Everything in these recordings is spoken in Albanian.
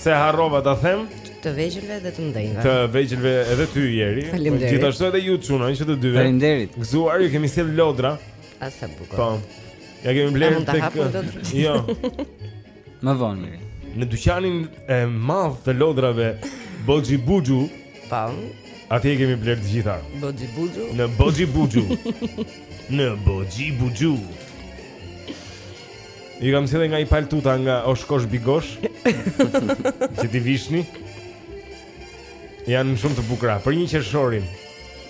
Se harrova ta them të vegjëlve dhe të mëdhenjve. Të vegjëlve edhe ty Jeri. Gjithashtu edhe ju çuna, që të dyve. Faleminderit. Gëzuar, ju kemi sjellë lodra. A sa bukur. Po. Jua kemi blerë tek. Jo. Më vonë. Në dyqanin e madh të lodrave Boxhi Buxhu. Po. Atje kemi blerë të gjitha. Boxhi Buxhu. Në Boxhi Buxhu. Në Boxhi Buxhu. Ju kam sjellë nga një palë tuta nga Oshkosh Bigosh. Që t'i vishni. Janë shumë të bukura për një qershorin.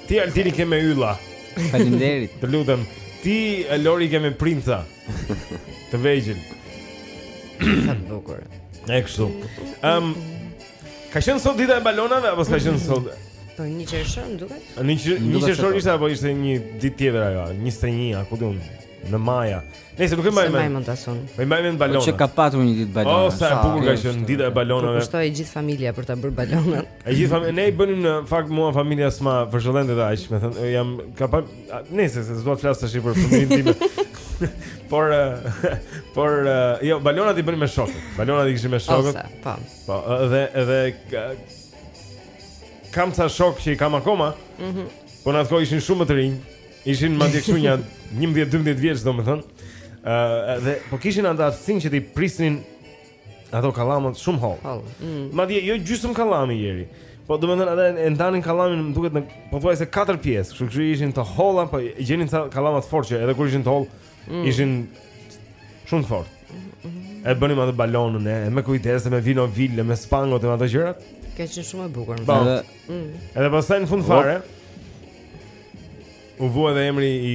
Ti Altin i ke me ylla. Faleminderit. Të lutem. Ti Lori i ke me princa. Të vegjël. Sa bukur. E kështu. Ëm um, Ka qenë sot dita e balonave apo s'ka qenë sot? Po një qershor më duket. Një qershor ishte apo ishte një ditë tjetër ajo, 21, a ku di unë. Në maj. Se nuk e mbaj mend. Mbaj tasun. Më mbaj mend balona. Po që ka patur një ditë balona. Oh, sa e bukur ka qenë dita e balonave. Përkushtohej gjithë familja për ta bërë balonën. E gjithë familja, ne i bënim në fakt mua familja s'ma vëzhgëllente të aq, domethënë, jam ka pa se s'do të flas tash për fëmijërinë time. Por por jo, balonat i bënim me shokët. Balonat i kishim me shokët. Po. Po, edhe edhe kam ca shokë që i kam akoma. Mhm. Po në atë kohë ishin shumë të rinj. Ishin madje kështu një 11-12 vjeç domethënë. Ëh uh, dhe po kishin atë aftësinë që t'i prisnin ato kallamat shumë hollë. Hollë. Mm. Madje jo gjysmë kallami Jeri. Po domethënë ata e ndanin kallamin më duket në pothuajse 4 pjesë, kështu që ishin të holla, po gjenin ca kallama të fortë që edhe kur ishin të hollë, mm. ishin shumë të fortë. E bënim atë balonën e me kujdes me vinovil e, me spangot e me ato gjërat. Ka qenë shumë e bukur. Edhe mm. edhe pastaj në fund fare, U vua dhe emri i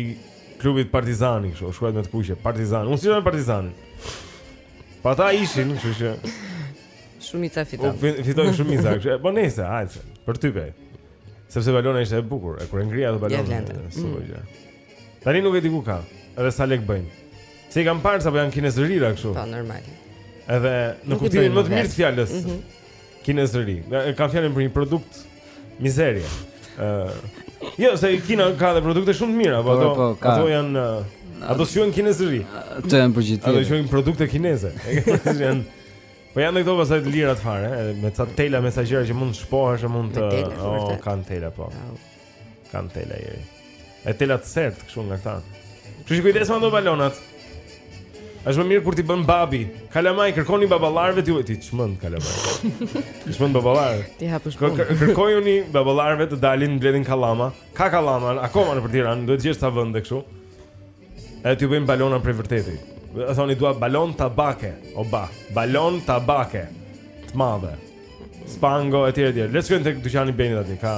klubit Partizani, kështu, shkruajtur me të kuqe, Partizani. Unë s'isha me Partizanin. Po ata ishin, kështu që shumica fiton. Po fiton shumica, kështu. Po nëse, hajde, për ty bej. Sepse balona ishte e bukur, e kur e ngrija ato balona. Super gjë. Tani nuk e di ku ka, edhe sa lek bëjnë. Se i kam parë sa po janë kinezërira kështu. Po normal. Edhe në kuptimin më të mirë të fjalës. Mhm. Kinezëri. E kam fjalën për një produkt mizerie. Ë Jo, se Kina ka dhe produkte shumë të mira, po, po ato po, ka... ato janë ato quhen kinezëri. Ato janë përgjithësi. Ato quhen produkte kineze. janë Po janë këto pastaj të lirat fare, me ca tela, me ca gjëra që mund të shpohesh, mund të, oh, kanë tela po. Kanë tela Jeri. E tela të sertë kështu nga këta. Kështu që kujdes me ato balonat. Është më mirë kur t'i bën babi. Kalamaj kërkojini baballarëve ti i çmende kalamajtë. Ti çmend baballarët. T'i hapësh punë. Kër, kërkojini baballarëve të dalin mbledhin kallama. Ka kallama akoma nëpër Tiranë, duhet të gjesh ca vende kështu. E t'ju bëjmë balona prej vërteti. E thoni dua balon tabake O ba, balon tabake të madhe Spango e tjere tjere Let's go te dyqani Benit aty Ka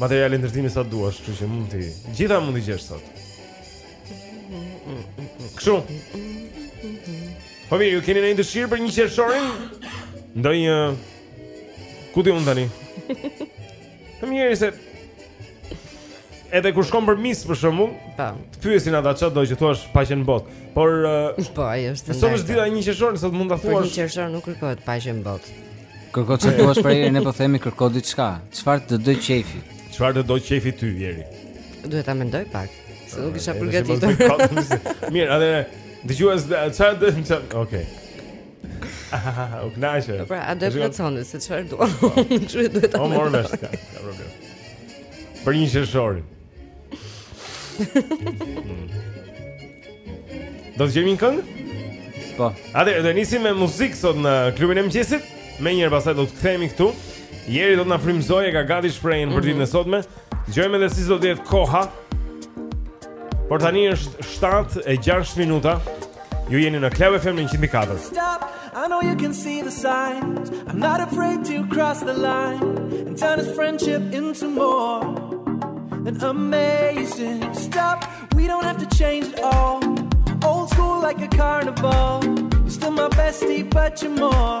material ndërtimi sa duash Që që mund t'i... Të gjitha mund t'i gjesh sot Kështu Po mirë, ju keni ndonjë dëshirë për një qershorin? Ndonjë... Ku ta di unë tani? Po mirë se edhe kur shkon për mis për shembull, po. Të pyesin ata çfarë do të thuash paqe në botë. Por uh, po ai është. Sot është dita e një qershorit, sot mund ta thuash. Për një qershor nuk kërkohet paqe në botë. Kërko çfarë duash për ai, ne po themi kërko diçka. Çfarë të do qejfi? Çfarë të do qejfi ty Jeri? Duhet ta mendoj pak. Se nuk isha përgatitur. Mirë, atëherë dëgjues, çfarë do të thotë? Okej. U kënaqe. Po pra, a do të plotësoni se çfarë dua? Po. Çfarë duhet ta bëj? Po morr vesh ka, ka problem. Për një qershor. Do të kemi një këngë? Po. Atëherë do nisim me muzikë sot në klubin e mëngjesit? Më njëherë pastaj do të kthehemi këtu. Jeri do të na frymëzojë, ka gati shprehjen për ditën e mhm. sotme. Dëgjojmë edhe si do të jetë koha. Por tani është 7 e 6 minuta. Ju jeni në Club FM 104. Stop. I know you can see the signs. I'm not afraid to cross the line and turn this friendship into more than amazing. Stop. We don't have to change at all. Old school like a carnival. You're still my bestie, but you're more.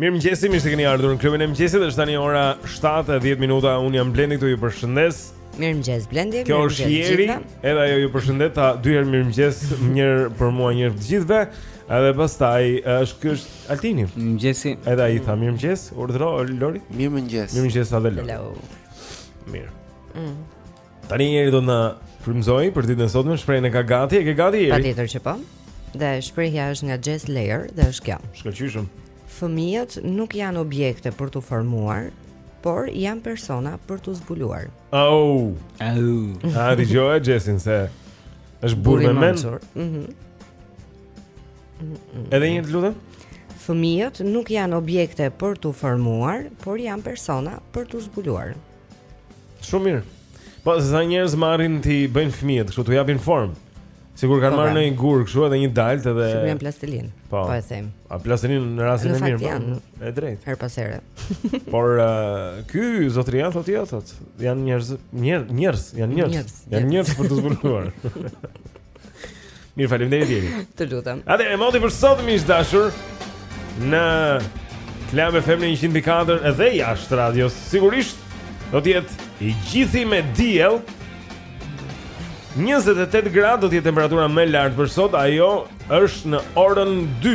Mirëmëngjesi, mirë se keni ardhur në klubin e mëngjesit është tani ora 7 e 10 minuta Unë jam Blendi këtu ju përshëndes Mirëmëngjes Blendi, mirëmëngjes të gjithëve Kjo është Jeri, edhe ajo ju përshëndet Ta dy herë mirëmëngjes një herë për mua një herë të gjithëve Edhe pastaj është ky është Altini Mirëmëngjesi Edhe ai tha mirëmëngjes, urdhëro, Lori Mirëmëngjes Mirëmëngjes, edhe Lori Hello Mirë mm. Tani Jeri do na frymëzojë për ditën e sotme, shprehjen e ka gati, e ke gati Jeri? Patjetër që po. Dhe shprehja është nga Jess Lair dhe është kjo. Shkëlqyeshëm. Fëmijët nuk janë objekte për t'u formuar, por janë persona për t'u zbuluar. Au. Au. A di jo e Jessin se është burrë me mend. Mhm. Edhe një herë të lutem. Fëmijët nuk janë objekte për t'u formuar, por janë persona për t'u zbuluar. Shumë mirë. Po se sa njerëz marrin t'i bëjnë fëmijët, kështu t'u japin formë. Sikur kanë po, marrë pra. një gur kështu edhe një daltë edhe sikur janë plastelinë. Po, po e them. A plastelinë në rastin e mirë. Po. Janë, e drejtë. Herë pas here. Por uh, ky zotëria thotë jo thotë, janë njerëz, njerëz, njerëz, janë njerëz. Janë njerëz për t'u zbuluar. Mirë, faleminderit Jeri. Të lutem. Atëherë moti për sot miq të dashur në Club FM 100.4 edhe jashtë radios. Sigurisht do të jetë i gjithë me diell. 28 gradë do të jetë temperatura më e lartë për sot, ajo është në orën 2.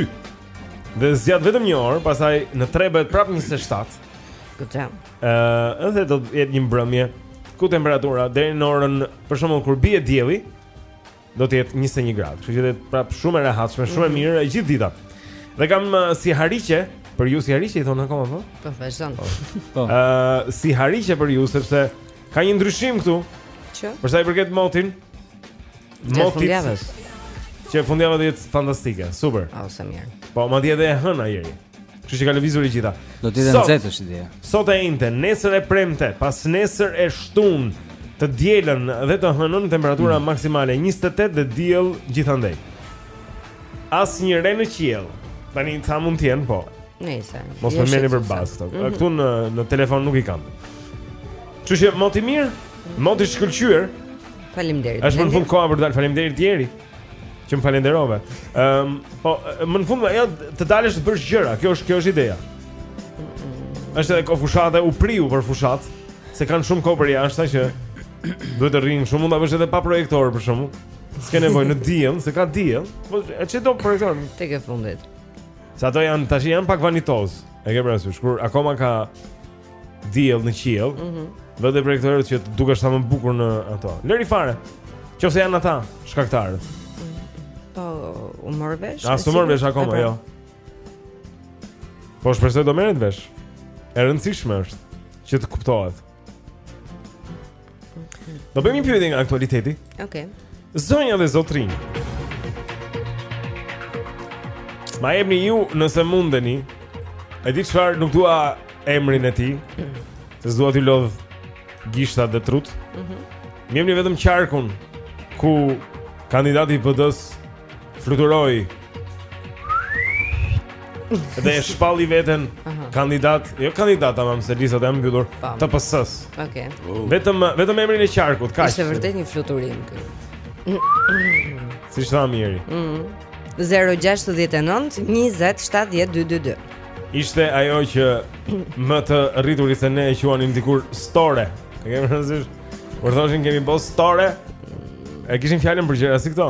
Dhe zgjat vetëm një orë, pastaj në 3 bëhet prapë 27. Këtë. Ëh, edhe do të jetë një mbrëmje ku temperatura deri në orën, për shembull kur bie dielli, do të jetë 21 gradë. Kështu që do jetë prapë shumë e rehatshme, shumë e mhm. mirë e gjithë dita. Dhe kam uh, sihariqe për ju, sihariqe i thonë akoma po? Po vazhdon. Po. po. Ë, uh, sihariqe për ju sepse ka një ndryshim këtu. Që? Për sa i përket motit. Motit. Që fundjava do jetë fantastike, super. Ah, sa mirë. Po, madje edhe e hëna, Jeri. Kështu që ka lëvizur e gjitha. Do të jetë nxehtë është ideja. Sot e enjte, nesër e premte, pasnesër e shtunë, të dielën dhe të hënën temperatura mm. maksimale 28 dhe diell gjithandej. Asnjë re në qiell. Tani ca mund të jenë po. Nëse. Mos më merrni për bazë këto. Mm -hmm. Këtu në në telefon nuk i kam. Kështu që moti mirë, moti shkëlqyer. Faleminderit. Është më në fund koha për të dalë. Faleminderit ty, Jeri. Që më falenderove. Ëm, um, po më në fund ajo të dalësh të bësh gjëra, kjo është kjo është ideja. Është edhe kohë fushate, u priu për fushatë, se kanë shumë kohë për jashtë që duhet të rrinë shumë, mund ta bësh edhe pa projektor për shembull. S'ke nevojë në diell, se ka diell. Po ç'e do projektor tek e fundit. Se ata janë tash janë pak vanitozë. E ke parasysh kur akoma ka diell në qiell. Mhm. Mm Vë dhe projektorë që të dukesh sa më bukur në ato. Lëri fare. Qofse janë ata shkaktarët. Po, u mor vesh. As u mor vesh akoma, jo. Po shpresoj do merret vesh. E rëndësishme është që të kuptohet. Do bëjmë një pyetje nga aktualiteti. Okej. Okay. Zonja dhe zotërinj. Ma jepni ju nëse mundeni. E di çfarë nuk dua emrin e tij. Se s'dua t'i lodh gishtat dhe trutë. Mhm. Më jepni vetëm qarkun ku kandidati i PD-së fluturoi dhe e shpalli veten kandidat, jo kandidat tamam se listat janë mbyllur të PS-së. Okej. Okay. Vetëm vetëm emrin e qarkut, kaq. Është vërtet një fluturim ky. Siç thamë, Jeri mm. 069 20 70 222 Ishte ajo që më të rriturit se ne e quanin dikur store E kemi rëndësish Kur thoshin kemi bo store E kishim fjalën për gjëra si këto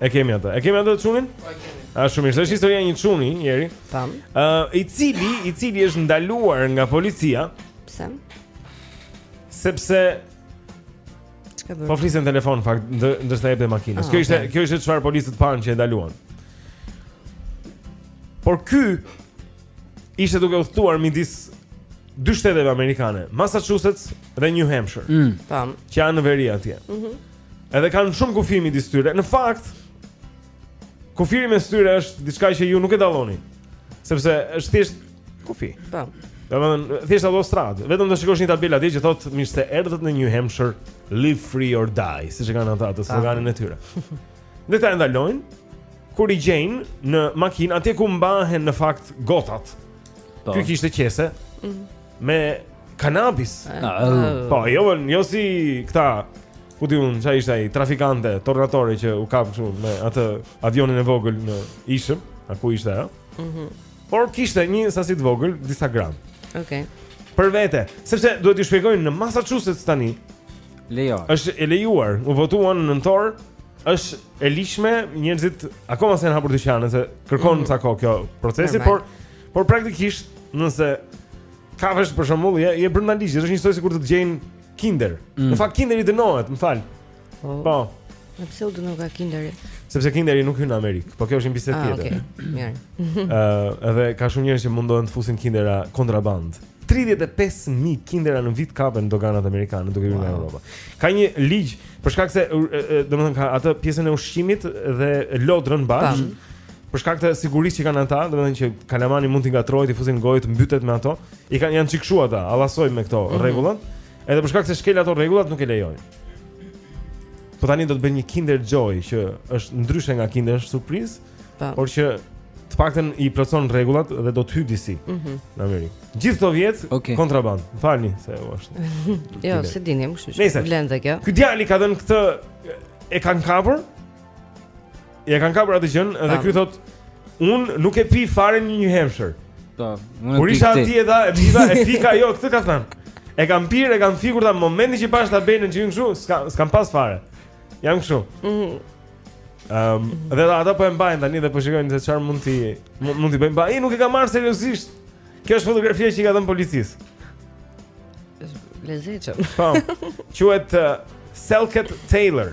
E kemi atë. E kemi atë çunin? Po e kemi. A shumë mirë. Është historia e një çuni, Jeri. Tam. Ë, uh, i cili, i cili është ndaluar nga policia. Pse? Sepse çka bëj? Po fliste në telefon në fakt, ndërsa i jepte makinës. Ah, kjo ishte, kjo ishte çfarë policët panë që e ndaluan. Por ky ishte duke udhëtuar midis dy shteteve amerikane, Massachusetts dhe New Hampshire. Mm. Tam. Që janë në veri atje. Mhm. Mm Edhe kanë shumë kufi midis tyre. Në fakt, kufiri mes tyre është diçka që ju nuk e dalloni. Sepse është thjesht kufi. Po. Domethënë, thjesht autostradë. Vetëm do shikosh një tabelë atje që thotë mirë se erdhët në New Hampshire, live free or die, siç e kanë ata atë sloganin e tyre. Dhe ata e ndalojnë kur i gjejnë në makinë atje ku mbahen në fakt gotat. Po. Ky kishte qese. Mm -hmm. me kanabis. Po, jo, jo si këta ku di unë, ça ishte ai, trafikant, tornitori që u kapë që me atë avionin e vogël në Ishëm, a ku ishte, a? Mm -hmm. Por kishte një sasi të vogël, disa gram. Oke. Okay. Për vete, sepse duhet t'ju shpjegoj në Massachusetts tani, Lejohet. Është e lejuar. U votua në nëntor. Është e ligjshme, njerëzit akoma s'e kanë hapur dyqanin se kërkon mm -hmm. ca kohë ky procesi, Normal. por Por praktikisht, nëse kapesh për shembull, je je brenda ligjit, është njësoj sikur të gjejnë Kinder. Mm. Në fakt Kinderi dënohet, më fal. Po. po. Po pse u dënoka Kinderi? Sepse Kinderi nuk hyn në Amerikë, po kjo është një bisedë ah, tjetër. Okej, okay. mirë. Ëh, edhe ka shumë njerëz që mundohen të fusin Kindera kontraband. 35000 Kindera në vit kapen në doganat amerikane duke hyrë nga Europa. Ka një ligj për shkak se domethënë ka atë pjesën e ushqimit dhe lodrën bashkë. për shkak të sigurisë që kanë ata, domethënë që kalamani mund t'i ngatërrojë, t'i fusë në gojë, të mbytet me ato, i kanë janë çik shumë ata, allasoj me këto mhm. rregulla. Mm -hmm. Edhe për shkak se shkel ato rregullat nuk e lejojnë. Po tani do të bëjnë një Kinder Joy që është ndryshe nga Kinder Surprise, po. por që të paktën i plotëson rregullat dhe do të hyjë disi mm -hmm. në Amerikë. Gjithë këto vjet okay. kontraband. Më falni se u. jo, s'e dinim, kështu që vlen dhe kjo. Ky djali kam thënë këtë e kanë kapur Ia kanë kapur atë gjën dhe ky thotë unë nuk e pi fare në New Hampshire. Po, unë e pi. Kur isha atje edhe e piva e fika jo, këtë ka thënë. E kam pirë, e kam fikur ta momentin që pashë tabelën gjë kështu, s'ka s'kam pas fare. Jam kështu. Mhm. Ehm, um, dhe ata po e mbajnë tani dhe po shikojnë se çfarë mund t'i mund t'i bëjnë. Ai nuk e ka marrë seriozisht. Kjo është fotografia që i ka dhënë policisë. Lezetshëm. Po. Quhet uh, Selket Taylor.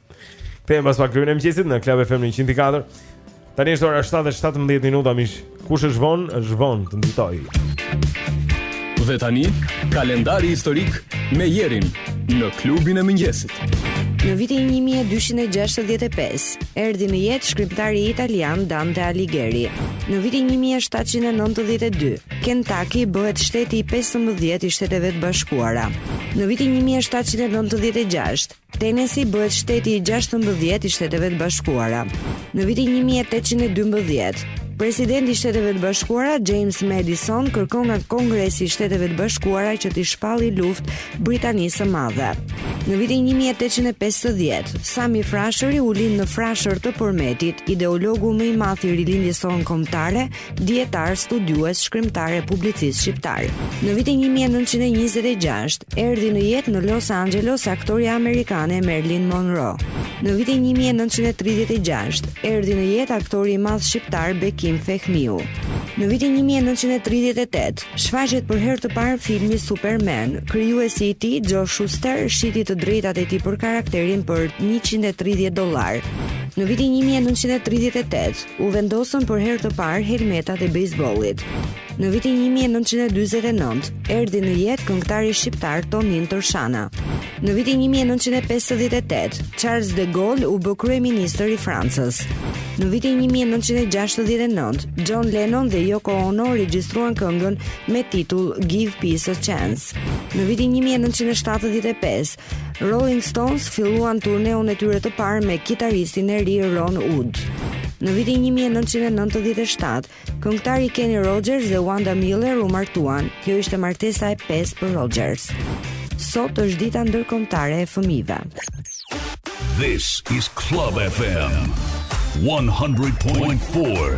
Kthehem pas pak Klubin e mëngjesit në Club FM 104. Tani është ora 7:17 minuta miq. Kush është vonë, është vonë të nxitojë. Dhe tani, kalendari historik me Jerin në klubin e mëngjesit. Në vitin 1265, erdhi në jetë shkrimtari italian Dante Alighieri. Në vitin 1792, Kentucky bëhet shteti i 15 i Shteteve të Bashkuara. Në vitin 1796, Tenesi bëhet shteti i gjashtëmbëdhjetë i Shteteve të Bashkuara. Në vitin një mijë e tetëqind e dymbëdhjetë, Presidenti i Shteteve të Bashkuara, James Madison, kërkon nga Kongresi i Shteteve të Bashkuara që t'i shpalli luftë Britanisë së Madhe. Në vitin 1850, Sami Frashëri u lind në Frashër të Përmetit, ideologu më i madh i rilindjes sonë kombëtare, dijetar, studiues, shkrimtar e publicist shqiptar. Në vitin 1926 erdhi në jetë në Los Angeles aktorja amerikane Marilyn Monroe. Në vitin 1936 erdhi në jetë aktori i madh shqiptar Bekim Fehmiu. Në vitin 1938 shfaqet për herë të parë filmi Superman. Krijuesi i tij, Joe Shuster, shiti të drejtat e tij për karakterin për 130 dollarë. Në vitin 1938 u vendosën për herë të parë helmetat e bejsbollit. Në vitin 1949, erdhi në jetë këngëtari shqiptar Tonin Tërshana. Në vitin 1958, Charles de Gaulle u bë kryeministër i Francës. Në vitin 1969, John Lennon dhe Yoko Ono regjistruan këngën me titull Give Peace a Chance. Në vitin 1975, Rolling Stones filluan turneun e tyre të parë me kitaristin e ri Ron Wood. Në vitin 1997, këngëtari Kenny Rogers dhe Wanda Miller u martuan. Kjo ishte martesa e pestë për Rogers. Sot është dita ndërkombëtare e fëmijëve. This is Club FM 100.4.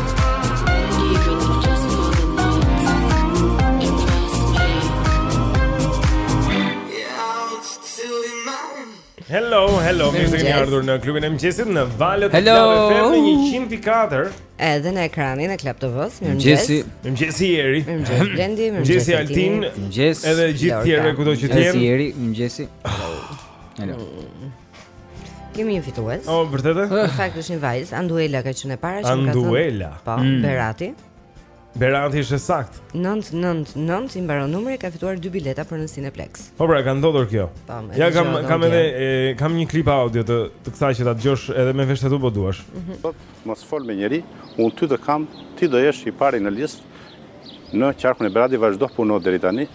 Hello, hello, mirë se keni ardhur në klubin e mëngjesit në valët e Club FM 104. Edhe në ekranin e Club TV-s, mirë mëngjes. Mëngjesi Eri. Mëngjes Blendi, mëngjesi Altin. Mëngjes. Edhe gjithë tjerëve kudo që të jenë. Mëngjesi Eri, mëngjes. Hello. Kemi një fitues. Oh, vërtetë? Në fakt është një vajzë, Anduela ka qenë e para që më ka thënë. Anduela. Po, mm. Berati. Berati është sakt. 999 i mbaron numri ka fituar dy bileta për në Cineplexx. Po pra, ka ndodhur kjo. Po, ja kam kam edhe kam një klip audio të të kësaj që ta dëgjosh edhe me veshët e tu po deshe. Mhm. Po, mos fol me njëri, un ty të kam, ti do jesh i pari në listë. Në qarkun e Beratit vazhdo puno deri tani.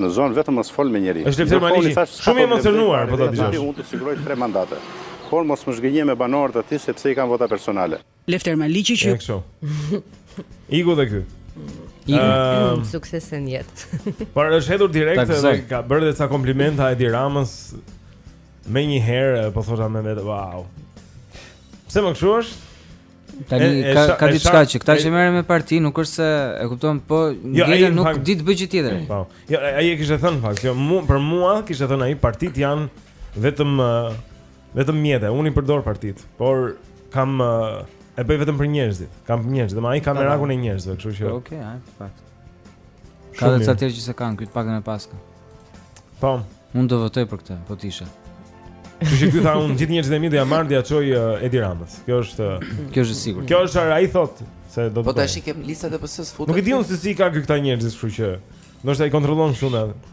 Në zonë vetëm mos fol me njeri. Është Lefter Maliqi, shumë i emocionuar po ta dëgjosh. Unë të siguroj tre mandate. Por mos më zhgënje me banorët aty sepse i kam vota personale. Lefter Maliqi që Kështu. Iku dhe ky. Iku ehm, sukses në jetë. Por është hedhur direkt dhe ka bërë disa komplimenta Edi Ramës. Menjëherë po thosha me vetë, wow. Pse mër kshu është? Tani e, ka ka diçka që këta që merren me parti nuk është se e kupton, po jo, nuk di të bëj gjë tjetër. Po. Jo, ai e kishte thënë fakt, jo, mu, për mua kishte thënë ai partitë janë vetëm vetëm mjete, unë i përdor partitë, por kam e bëj vetëm për njerëzit. Kam njerëz, domethënë ai ka merakun e njerëzve, kështu që. Okej, okay, ai në fakt. Ka dhe ca të tjerë që s'e kanë, këtë pak e me paska Po Unë do votoj për këtë, po t'isha Kështu që këtë tha unë gjithë njerëzit e mi do ia marr dhe ia çoj uh, Edi Ramës Kjo është uh, Kjo është e sigurt Kjo është ajo ai thotë se do të Po tash i kem listat e PS-së futet Nuk e di unë se si ka këtë këta njerëz kështu që Nuk është se i kontrolon shumë edhe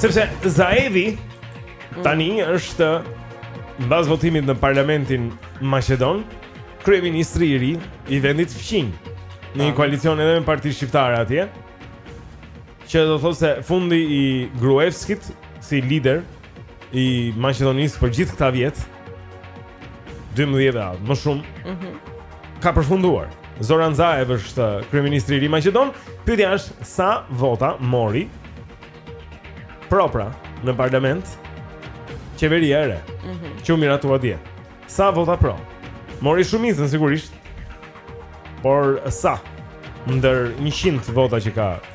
Sepse Zaevi mm. tani është mbas votimit në parlamentin maqedon, kryeministri i ri i vendit fqinj në një koalicion edhe me parti shqiptare atje. Që do thotë se fundi i Gruevskit si lider i Maqedonisë për gjithë këta vjet, 12 vjet, më shumë. Mhm. Mm ka përfunduar. Zoran Zaev është uh, kryeministri i ri maqedon. Pyetja është sa vota mori pro pra në parlament qeveria e re. Mhm. Mm që u miratua dje. Sa vota pro? Mori shumicën sigurisht. Por sa ndër 100 vota që ka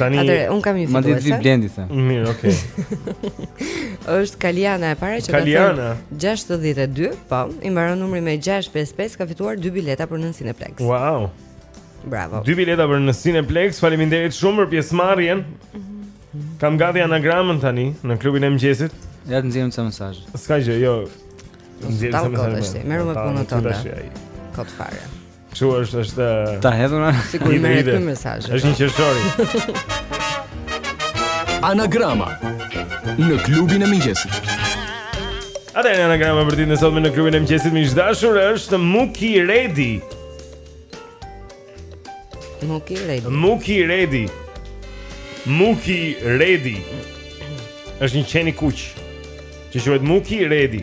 Tani Atëherë, unë kam një fituese. Ma di ti Blendi thuaj. Mirë, okay. Është Kaliana e para që ka thënë 62, po, i mbaron numri me 655, ka fituar dy bileta për në Cineplexx. Wow. Bravo. Dy bileta për në Cineplexx. Faleminderit shumë për pjesëmarrjen. Kam gati anagramën tani në klubin e mëngjesit. Ja të nxjerrim ca mesazh. S'ka gjë, jo. Nxjerrim ca mesazh. Merrem me punën tonë. Kot fare. Kështu është është Ta hedh unë, sikur më ke një mesazh. Është një qershor. Anagrama në klubin e mëngjesit. Atëherë anagrama për ditën e sotme në klubin e mëngjesit miq të dashur është Muki Redi. Muki Redi. Muki Redi. Muki Redi. Është një qen i kuq. Që quhet Muki Redi.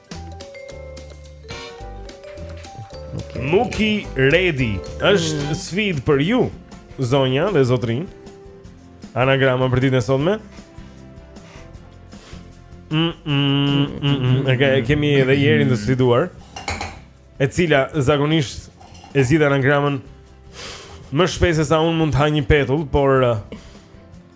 Okay. Muki Redi është mm. sfidë për ju, zonja dhe zotërinj. Anagrama për ditën e sotme. Mm, mm, mm, mm, mm. E ke, kemi edhe Jerin të sfiduar E cila zakonisht e zgjidh anagramën Më shpejt se sa unë mund të ha një petull Por uh,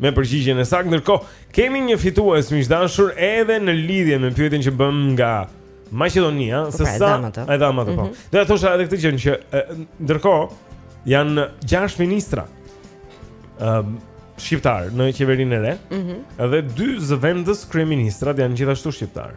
me përgjigjen e saktë. Ndërkohë, kemi një fitues miq të dashur edhe në lidhje me pyetjen që bëmë nga Maqedonia, po, se pra, sa e dhamë atë po. Mhm. Do të thosha edhe këtë gjë që ndërkohë janë 6 ministra. Ëm shqiptarë në qeverinë e re. Ëh. Mhm. Dhe dy zëvendës kryeministrat janë gjithashtu shqiptarë.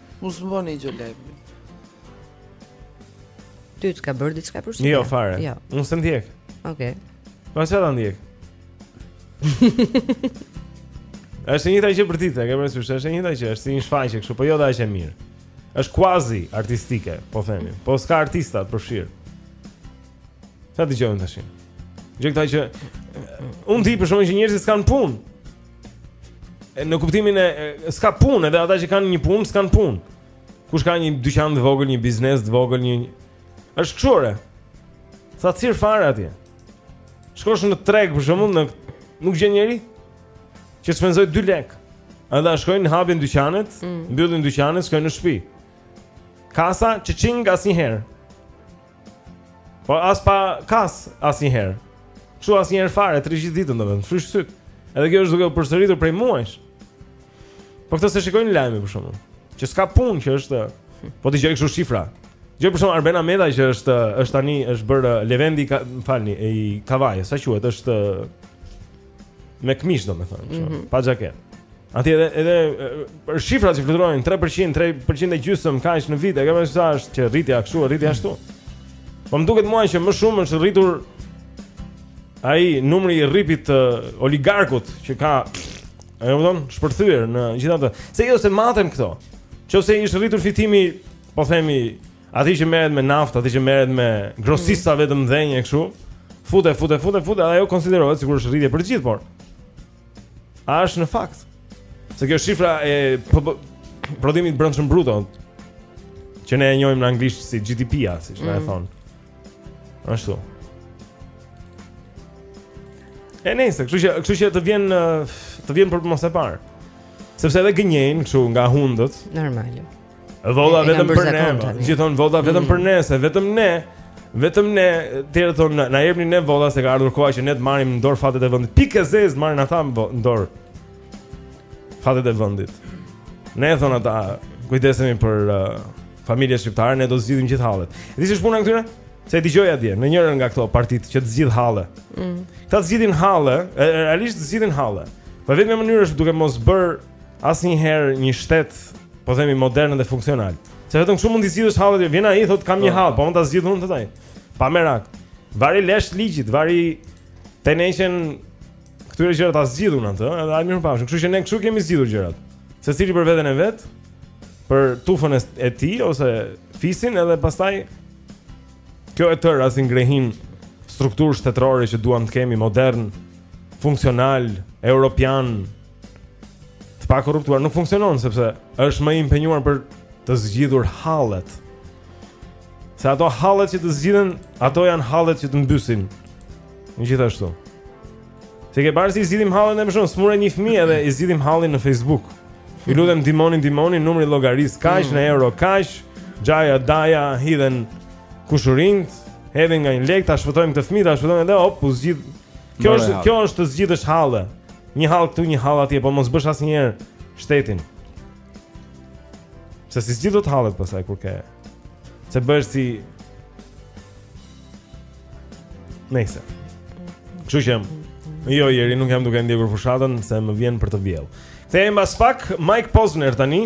Mos më bëni gjë lajmi. Ty të ka bërë diçka për shkak? Jo, fare. Jo. Unë s'e ndjek. Okej. Okay. Po s'e ndjek. Është e njëjta gjë për ditë, ke parasysh, është e njëjta gjë, është një shfaqje kështu, po jo dha që mirë. Është kuazi artistike, po themi. Po s'ka artista të përfshirë. Sa dëgjojmë tash? Gjë këta që unë di për shembull që njerëzit s'kan punë. Në kuptimin e s'ka punë, edhe ata që kanë një punë, s'kan punë. Kush ka një dyqan të vogël, një biznes të vogël, një është këshore. S'ka çirr fare atje. Shkosh në treg për shembull, në nuk gjen njeri që të shpenzojë 2 lek. Ata shkojnë, hapin dyqanet, mm. mbyllin dyqanet, shkojnë në shtëpi. Kasa çi-çing asnjëherë. Po as pa kas asnjëherë. Kështu asnjëherë fare, rri gjithë ditën domethënë, fryn sytë. Edhe kjo është duke u përsëritur prej muajsh. Po këto s'i shikon në lajme për shembull, që s'ka punë që është po dëgjoj kështu shifra. Ja për shembull Arben Ahmetaj që është është tani është bërë Levendi, më falni, i Kavajës, sa quhet, është me këmishë domethënë, mm -hmm. pa xhaketë. Ati edhe, edhe për shifra që fluturojnë, 3%, 3% e gjysëm, kaq në vit, e ka me shëta është që rritja kështu, rritja mhm. ashtu. Po më duket mua që më shumë është rritur ai numri i rripit të oligarkut që ka e kupton shpërthyer në gjithë atë se jo se maten këto në qoftë se është rritur fitimi po themi Atij që merret me naftë, atij që merret me grosista mm. vetëm dhënie e kështu Fute, fute, fute, fute, ajo konsiderohet sikur është rritje për të gjithë, por A është në fakt Se kjo shifra e prodhimit të brendshëm bruto Që ne e njohim në anglisht si GDP-a, siç mm. e thonë Ashtu E nejse, kështu që, kështu që të vjen, të vjen për mos e parë Sepse edhe gënjejnë, kështu nga hundët Normal Vota vetëm për ne. Gjithë thonë vota vetëm për mm. ne, se vetëm ne, vetëm ne, të tjerë thonë na jepni ne vota se ka ardhur koha që ne të marrim në dorë fatet e vendit. Pikë e zezë marrin ata në dorë. Fatet e vendit. Ne thonë ata, kujdesemi për uh, familjen shqiptare, ne do zgjidhim gjithë hallet. Dhe si është puna këtyre? Se e dëgjoj atje në njërën nga këto partitë që të zgjidh halle. Mm. Këta zgjidhin halle, realisht zgjidhin halle. Po vetëm mënyrë është duke mos bër asnjëherë një shtet, po themi modern dhe funksional. Se vetëm kështu mund të zgjidhësh hallet. Vjen ai thotë kam një po. hall, po mund ta zgjidh unë thotë ai. Pa merak. Varja lesh ligjit, varja teneqen këtyre gjërave, ta zgjidh unë atë, edhe ai mirupafshim. Kështu që ne kështu kemi zgjidhur gjërat. Secili për veten e vet, për tufën e tij ose fisin edhe pastaj kjo e tërë asaj ngrehinë strukturë shtetërore që duam të kemi modern, funksional, europian, të pa korruptuar nuk funksionon sepse është më i impenjuar për të zgjidhur hallet. Se ato hallet që të zgjidhen, ato janë hallet që të mbysin. Gjithashtu. Se ke parë si i zgjidhim hallin e më shumë, smuret një fëmijë edhe i zgjidhim hallin në Facebook. Ju lutem ndihmoni ndihmoni numri llogarisë kaq në euro kaq. Xhaja daja hidhen kushurinjt, hedhin nga një lek ta shpëtojmë këtë fëmijë, ta shpëtojmë edhe op, u zgjidh Kjo është kjo është të zgjidhësh halle. Një hall këtu, një hall atje, po mos bësh asnjëherë shtetin. Se si zgjidh dot hallet pasaj kur ke. Se bësh si Nëse. Kështu që jo Eri nuk jam duke ndjekur fushatën se më vjen për të vjell. Kthehemi pas pak Mike Posner tani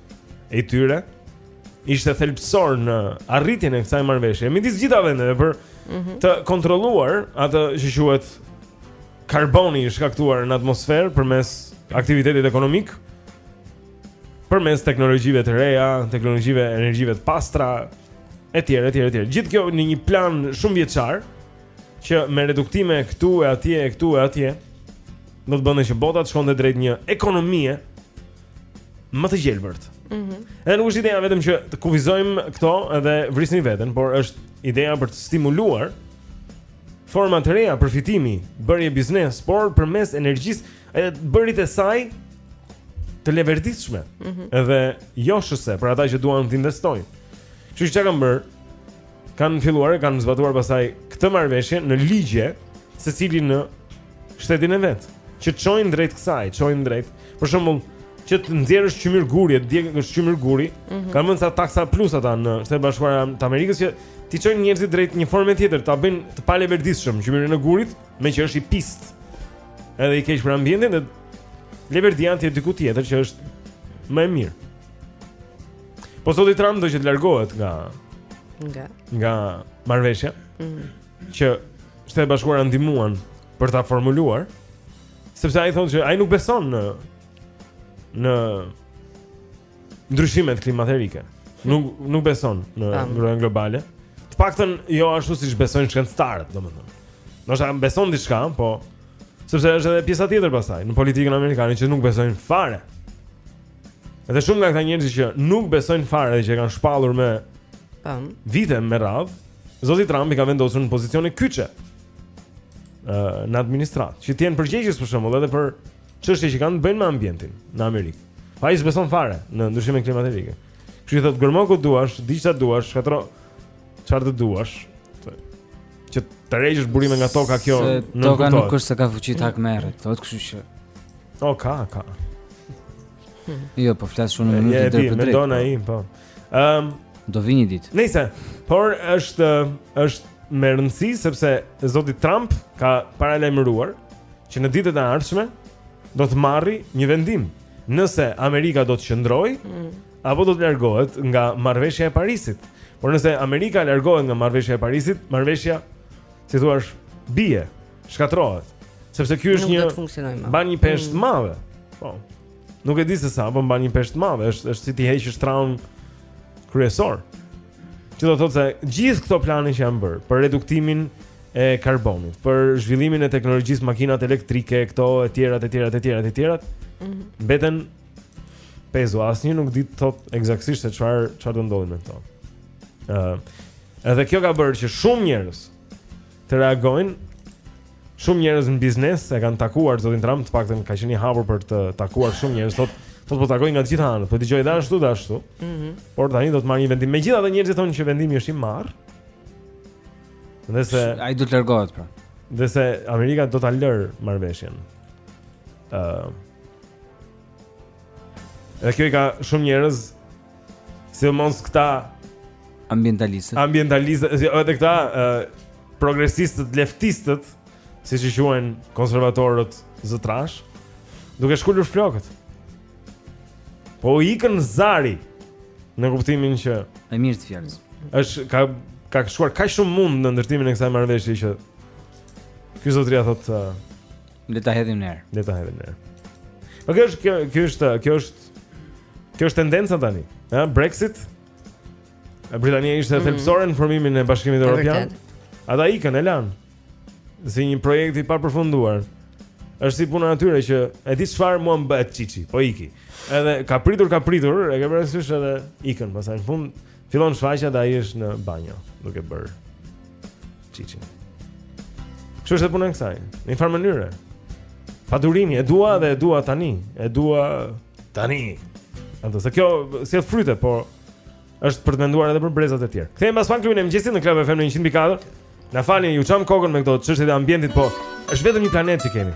i tyre ishte thelbësor në arritjen e kësaj marrëveshje midis gjitha vendeve për mm -hmm. të kontrolluar atë që quhet karboni i shkaktuar në atmosferë përmes aktivitetit ekonomik përmes teknologjive të reja, teknologjive energjive të pastra etj etj etj. Gjithë kjo në një plan shumëvjeçar që me reduktime këtu e atje e këtu e atje do të bënte që bota të shkonte drejt një ekonomie më të gjelbërt. Mhm. Mm edhe nuk është ideja vetëm që të kufizojmë këto edhe vrisni veten, por është ideja për të stimuluar forma të reja përfitimi, bërje biznes, por përmes energjisë edhe të bërit e saj të leverditshme. Mm -hmm. Edhe joshëse për ata që duan të investojnë. Kështu që çka kanë bërë? kanë filluar e kanë zbatuar pastaj këtë marrëveshje në ligje, secili në shtetin e vet, që çojnë drejt kësaj, çojnë drejt. Për shembull, që të nxjerrësh qymir guri, të djegësh qymir guri, mm -hmm. kanë vënë ca taksa plus ata në Shtetet e Bashkuara të Amerikës që t'i çojnë njerëzit drejt një forme tjetër, ta bëjnë të paleverdishëm qymirin e gurit, meqë është i pist. Edhe i keq për ambientin dhe leverdia ti diku tjetër që është më e mirë. Po zoti Trump do që të largohet nga nga nga marrëveshja. Mm. Që Shtetet e Bashkuara ndihmuan për ta formuluar, sepse ai thotë që ai nuk beson në në ndryshimet klimatike. Nuk nuk beson në ngrohjen globale. Të paktën jo ashtu siç besojnë shkencëtarët, domethënë. Ndoshta beson diçka, po sepse është edhe pjesa tjetër pastaj në politikën amerikane që nuk besojnë fare. Dhe shumë nga këta njerëz që nuk besojnë fare dhe që kanë shpallur madje vite me radh, zoti Trump i ka vendosur në pozicione kyçe. ë në administratë, që të jenë përgjegjës për shembull edhe për çështje që kanë të bëjnë me ambientin në Amerikë. Po ai s'beson fare në ndryshimin klimatik. Kështu i thotë gërmo ku duash, digj ça duash, shkatërro çfarë të duash. Që të nxjerrësh burime nga toka kjo në toka nuk është se ka fuqi tak merret, thotë kështu që O, oh, ka, ka. Jo, po flas shumë në mënyrë të drejtpërdrejtë. Ja, mendon po. ai, po. Ëm, um, do vini ditë. Nëse, por është është me rëndësi sepse zoti Trump ka paralajmëruar që në ditët e ardhshme do të marrë një vendim nëse Amerika do të qëndrojë mm. apo do të largohet nga marrëveshja e Parisit. Por nëse Amerika largohet nga marrëveshja e Parisit, marrëveshja si të thuash bie shkatërrohet. Sepse ky është një mban një peshë të mm. madhe. Po. Nuk e di se sa, po mban një peshë të madhe, është është si t'i heqësh traun kryesor. Që do të thotë se gjithë këto plane që janë bërë për reduktimin e karbonit, për zhvillimin e teknologjisë, makinat elektrike, këto e tjera, e tjera, e tjera, e tjera, mhm. mbeten pezull. Asnjë nuk di të thotë eksaktësisht se çfarë çfarë do ndodhë me këto. Ëh, uh, edhe kjo ka bërë që shumë njerëz të reagojnë. Shumë njerëz në biznes e kanë takuar zotin Trump, të paktën ka qenë i hapur për të takuar shumë njerëz, thotë po takoj nga të gjitha anët, po dëgjoj dhe ashtu dhe ashtu. Mhm. Mm por tani do të marrë një vendim. Megjithatë njerëzit thonë që vendimi është i marrë. Dhe se ai do të largohet pra. Dhe se Amerika do ta lërë marrëveshjen. Ëh. Uh, Dhe kjo i ka shumë njerëz Sidomos këta Ambientalistët Ambientalistët si, Edhe këta uh, Progresistët, leftistët Siç i quajnë konservatorët zëtrash Duke shkulur flokët Po u ikën zari Në kuptimin që E mirë të fjalës është ka, ka shkuar kaq shumë mund në ndërtimin e kësaj marrëveshje që Ky zotëria thotë uh, Le ta hedhim në erë. Le ta hedhim në erë. Po kjo është kjo kjo është kjo është kjo është tendenca tani, ëh, Brexit. A Britania ishte mm -hmm. thelbësore në formimin e Bashkimit Evropian. Ata ikën e lanë si një projekt i papërfunduar. Është si puna e atyre që e di çfarë mua më bëhet çiçi, po iki. Edhe ka pritur, ka pritur, e ke parasysh edhe ikën, pastaj në fund Fillon shfaqja dhe ai është në banjo, duke bërë çiçin. Kështu është puna e kësaj. Në një farë mënyre. Padurimi, e dua dhe e dua tani, e dua tani. Ato se kjo sjell fryte, po është për të menduar edhe për brezat e tjerë. Kthehem pas pak, Klubi i mëngjesit në Club FM 104. Na falni, ju çamë kokën me këto çështje të ambientit, po është vetëm një planet që kemi.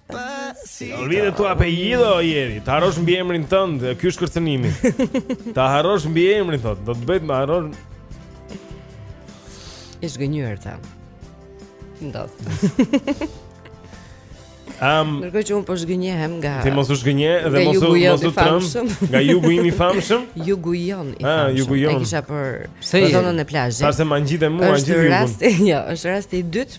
Olvide tu apellido o njeri Ta harrosh mbiemrin tënd Ky është kërcënimi Ta harrosh mbiemrin thotë Do të bëjt ma harrosh Ishte zhgënjyer ta Ndodh Um, Ndërkohë që unë po zhgënjehem nga Ti mos u zhgënje dhe mos u mos u tremb Nga jugu im i famshëm Jugu jonë i ah, famshëm jugu jonë. E kisha për zonën e plazhit Po pse ma ngjite mua ngjite jugun është rasti, jo, është rasti i dytë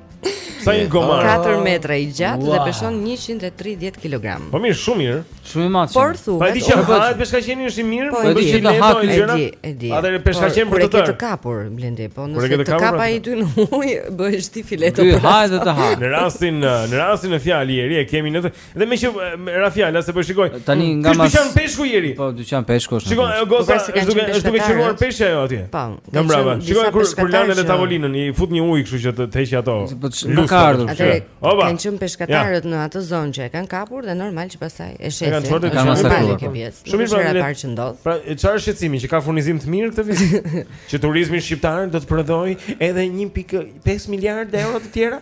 Sa një gomë? 4 metra i gjatë dhe peshon 130 kg. Po mirë, shumë mirë. Shumë i madh. Por thuhet, pra di që hahet peshkaqeni është i mirë, po di që të hahet i gjëra. Atë peshkaqen për të tërë. Për të kapur blendi, po nëse të kap pra ai ty në ujë, bëhesh ti fileto. Ti e ha dhe të ha. Në rastin në rastin në fjalë Jeri e kemi në Dhe meqë ra fjala se po shikoj. Tani nga mas. Dyqan peshku Jeri. Po dyqan peshku është. Shiko goca është duke është duke qëruar peshk ajo atje. Po. Nga mbrapa. Shiko kur kur lan tavolinën i fut një ujë kështu që të heqë ato. Po nuk ka ardhur. Ata kanë qenë peshkatarët në atë zonë që e kanë kapur dhe normal që pastaj e shesin. Kanë çfarë kanë masakruar kjo pjesë. Shumë mirë pra, prandaj ndodh. Pra çfarë është shqetësimi që ka furnizim të mirë këtë vit? Që turizmi shqiptar do të prodhojë edhe 1.5 miliardë euro të tjera?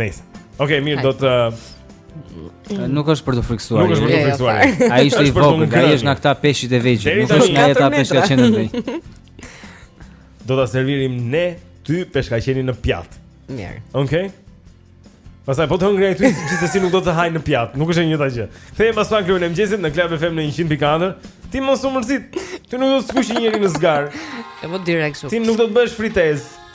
Nëse. Okej, okay, mirë, do të mm. Nuk është për të frikësuar. Nuk është për të frikësuar. Ai ishte i vogël, ai është nga këta peshqit e vegjël, nuk është nga ata peshkaqenë Do ta servirim ne ty peshkaqenin në pjatë. Mirë. Okej. Okay? Pastaj po të hëngri ai ty gjithsesi nuk do të hajë në pjatë, nuk është e njëjta gjë. Kthehem pas pak klubi i mëngjesit në Club FM në 100.4. Ti mos u mërzit. Ti nuk do të skuqë njeri në zgarë. E po direkt kështu. Ty nuk do të bëjë fritezë.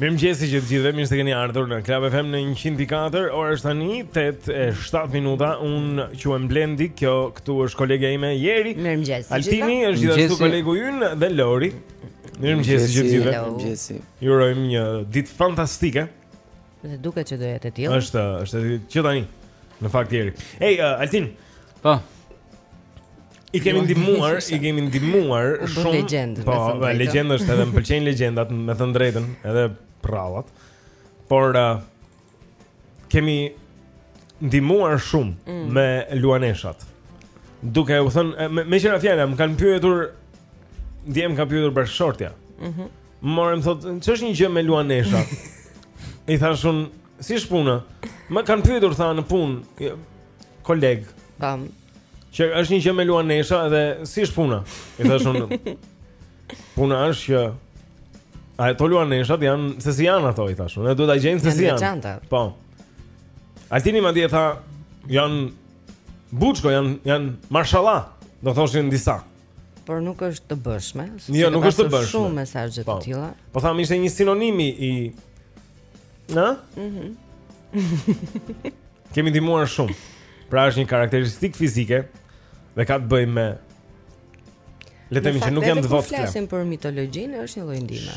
Mirëmëngjesi të gjithëve, mirë se keni ardhur në Club FM në 104 Ora është tani, 8 e 7 minuta Unë quhem Blendi, kjo këtu është kolegja ime Jeri Mirëmëngjesi Altini është gjithashtu kolegu ynë dhe Lori Mirëmëngjesi të gjithëve Mirëmëngjesi Ju urojmë një ditë fantastike Dhe duket që do jetë e tillë është, është e tillë, që tani, në fakt Jeri Ej, uh, Altin Po I kemi ndihmuar, i kemi ndihmuar shumë. Legjendë, po, legjendë është edhe më pëlqejnë legjendat, me thënë të drejtën, edhe përrallat. Por uh, kemi ndihmuar shumë mm. me luaneshat. Duke u thënë, me, meqë ra fjala, më kanë pyetur, dje më ka pyetur bashkëshortja. Mm -hmm. More më thotë, ç'është kjo gjë me luanesha? I thashë unë, si është puna? Më kanë pyetur, tha në punë, kolegë. Tam. Ç'është kjo gjë me luanesha dhe si është puna? I thashë unë. Puna është që Ato luaneshat janë se si janë ato i thashë. Ne duhet ta gjejmë se si janë. Po. Altini madje tha janë buçko janë janë marshalla, do thoshin disa. Por nuk është të bëshme. Jo, nuk është të bëshme. Shumë mesazhe të po. tilla. Po thamë ishte një sinonimi i Në? Mhm. Kemi ndihmuar shumë. Pra është një karakteristikë fizike dhe ka të bëjë me le të themi që nuk janë të vogla. Ne flasim për mitologjinë, është një lloj ndihme.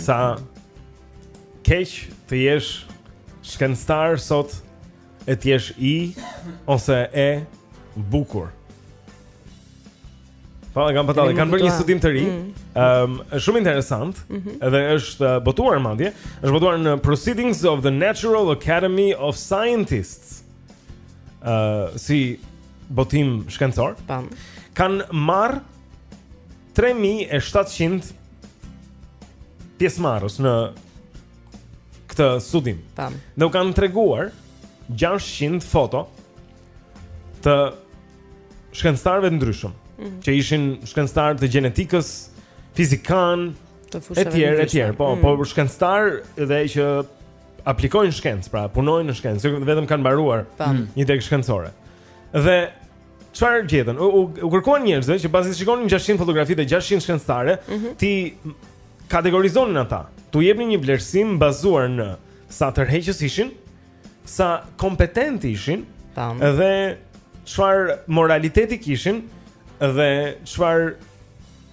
Sa keq të jesh shkencëtar sot e të jesh i ose e bukur. Po, kam parë, kanë bërë një studim të ri. Mm. Ëm, mm. um, shumë interesant. Mm -hmm. Edhe është uh, botuar madje, është botuar në Proceedings of the Natural Academy of Scientists. Ë, uh, si botim shkencor. Tam. Kan marr 3700 pjesëmarrës në këtë studim. Tam. Dhe u kanë treguar 600 foto të shkencëtarëve të ndryshëm, mm -hmm. që ishin shkencëtarë të gjenetikës, fizikanë, të fushave të ndryshme. Etj, etj, po, mm -hmm. po shkencëtarë dhe që aplikojnë shkencë, pra punojnë në shkencë, jo vetëm kanë mbaruar mm. një degë shkencore. Dhe Çfarë gjetën? U, u, u kërkuan njerëzve që pasi shikonin 600 fotografi dhe 600 shkencëtare, mm -hmm. t'i kategorizonin ata. T'u jepnin një vlerësim bazuar në sa tërheqës ishin, sa kompetent ishin, Tam. dhe çfarë moraliteti kishin dhe çfarë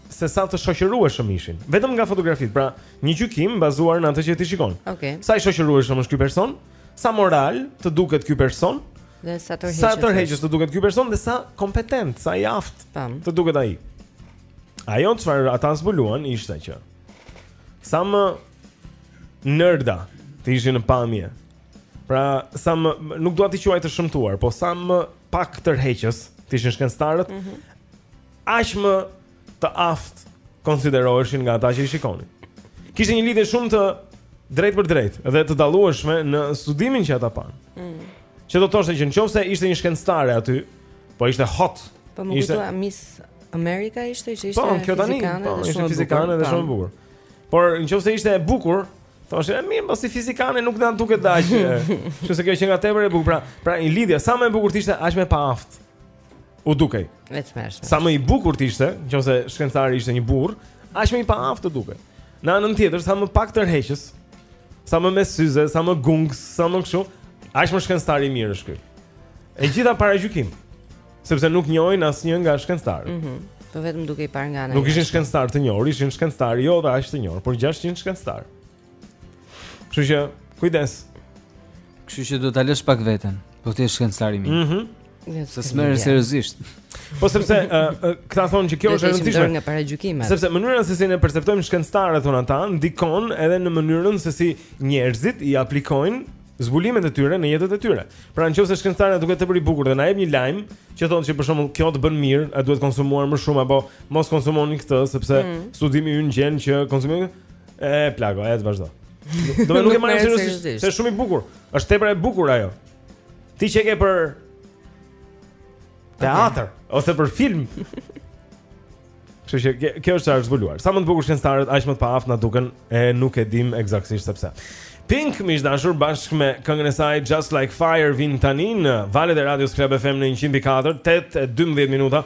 se sa të shoqërueshëm ishin. Vetëm nga fotografitë, pra, një gjykim bazuar në atë që ti shikon. Okej. Okay. Sa i shoqërueshëm është ky person? sa moral të duket ky person dhe sa tërheqës. Sa tërheqës të duket ky person dhe sa kompetent, sa i aftë Tam. të duket ai. Ajo çfarë ata zbuluan ishte që sa më nerda të ishin në pamje. Pra, sa më nuk dua t'i quaj të shëmtuar, po sa më pak tërheqës të ishin shkencëtarët, mm -hmm. aq më të aftë konsideroheshin nga ata që i shikonin. Kishte një lidhje shumë të drejtpërdrejtë dhe të dallueshme në studimin që ata panë. Mm. Që do të thoshte që nëse ishte një shkencëtare aty, po ishte hot. Po më ishte... kujtoa Miss America ishte që ishte po, kjo tani, fizikane, po, ishte fizikane dhe shumë e bukur. Por nëse ishte e bukur, thoshte e mirë, po si fizikane nuk na duket dashje. Kështu se kjo qenka tepër e bukur, pra, pra i lidhja sa më e bukur ishte, aq më e paaftë. u dukej. E tmerrshme. Sa më i bukur të ishte, nëse shkencëtari ishte një burrë, aq më i paaftë u dukej. Në anën tjetër, sa më pak tërheqës, sa më me syze, sa më gung, sa më kështu, aq më shkencëtar i mirë është ky. E gjitha paragjykim. Sepse nuk njihnin asnjë nga shkencëtarët. Mhm. Mm po vetëm duke i parë nga ana. Nuk ishin shkencëtarë të njohur, ishin shkencëtarë jo dhe aq të njohur, por 600 shkencëtarë. Kështu që kujdes. Kështu që do ta lësh pak veten, po ti je shkencëtar i mirë. Mhm. Mm Se s'merr seriosisht. Po sepse uh, uh, këta thonë që kjo është e rëndësishme ky paragjykimi. Sepse mënyra se si ne perceptojmë shkencëtarët thonë ata ndikon edhe në mënyrën se si njerëzit i aplikojnë zbulimet e tyre në jetën e tyre. Pra nëse shkencëtari duket tepër i bukur dhe na jep një lajm që thonë se për shembull kjo të bën mirë, e duhet konsumuar më shumë apo mos konsumoni këtë sepse mm. studimi ynë gjen që konsumimi E plako, ec vazhdo. Domethënë nuk e marr seriozisht. Është shumë i bukur. Është tepër e bukur ajo. Ti qenke për teatr okay. ose për film. Kështu që kjo është çfarë u zbulua. Sa më të bukur shkencëtarët, aq më të paaft na duken e nuk e dimë eksaktësisht se pse. Pink miq të dashur bashkë me këngën e saj Just Like Fire vjen tani në valët e radios Club FM në 104 8 e 12 minuta.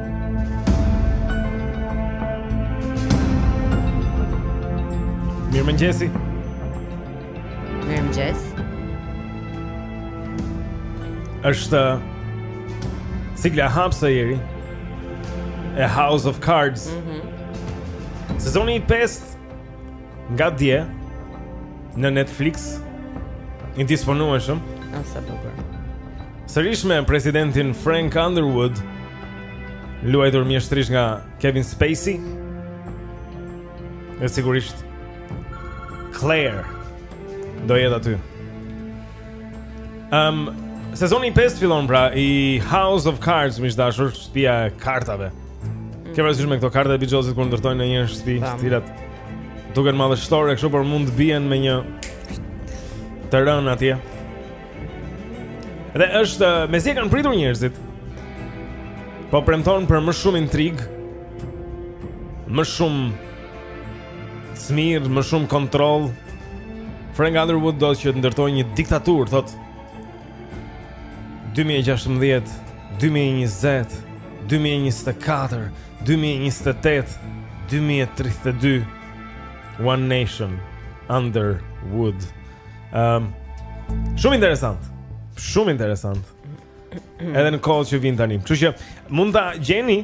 Mirëmëngjesi Mirëmëngjes është sigla hapëse e serisë House of Cards mm -hmm. Sezoni i 5 Nga dje në Netflix i disponueshëm. Ah sa bukur. Sërish me presidentin Frank Underwood, luajtur mjeshtërisht nga Kevin Spacey. E sigurisht Claire do jetë aty. Ehm, um, sezoni i 5 fillon pra i House of Cards, miq të dashur, shtëpia e kartave. Mm. Ke parasysh me këto kartat e bixhozit kur ndërtojnë njerëzit shtëpi, të cilat duken madhështore kështu por mund të bien me një të rënë atje. Dhe është mezi e kanë pritur njerëzit. Po premton për më shumë intrigë. Më shumë Smirë, më shumë kontroll Frank Underwood do që të ndërtojë një diktaturë, thotë 2016 2020 2024 2028 2032 One Nation Underwood um, Shumë interesant Shumë interesant Edhe në kohë që vjen tani Kështu që mund ta gjeni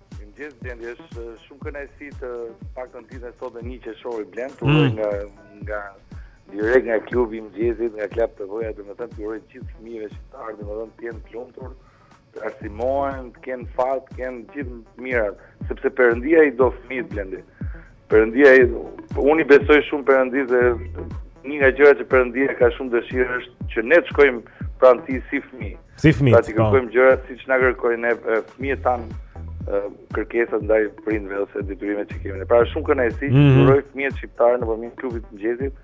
Mirëmëngjes Blendi, është shumë kënaqësi të paktën ditën e sotme 1 qershori Blend, të uroj mm. nga nga direkt nga klubi i mëngjesit, nga Club TV-ja, domethënë t'i uroj gjithë fëmijëve shqiptarë, domethënë të jenë të lumtur, të arsimohen, të kenë fat, të kenë gjithë të mirat, sepse Perëndia i do fëmijët Blendi. Perëndia unë i besoj shumë Perëndisë dhe një nga gjërat që Perëndia ka shumë dëshirë është që ne të shkojmë pranë tij si fëmijë. Si fëmijë. Pra t'i po. kërkojmë gjërat siç na kërkojnë ne fëmijët tanë kërkesat ndaj prindve ose detyrimet që kemi. Pra shumë kënaqësi mhm. që uroj fëmijët shqiptarë nëpërmjet klubit të mëngjesit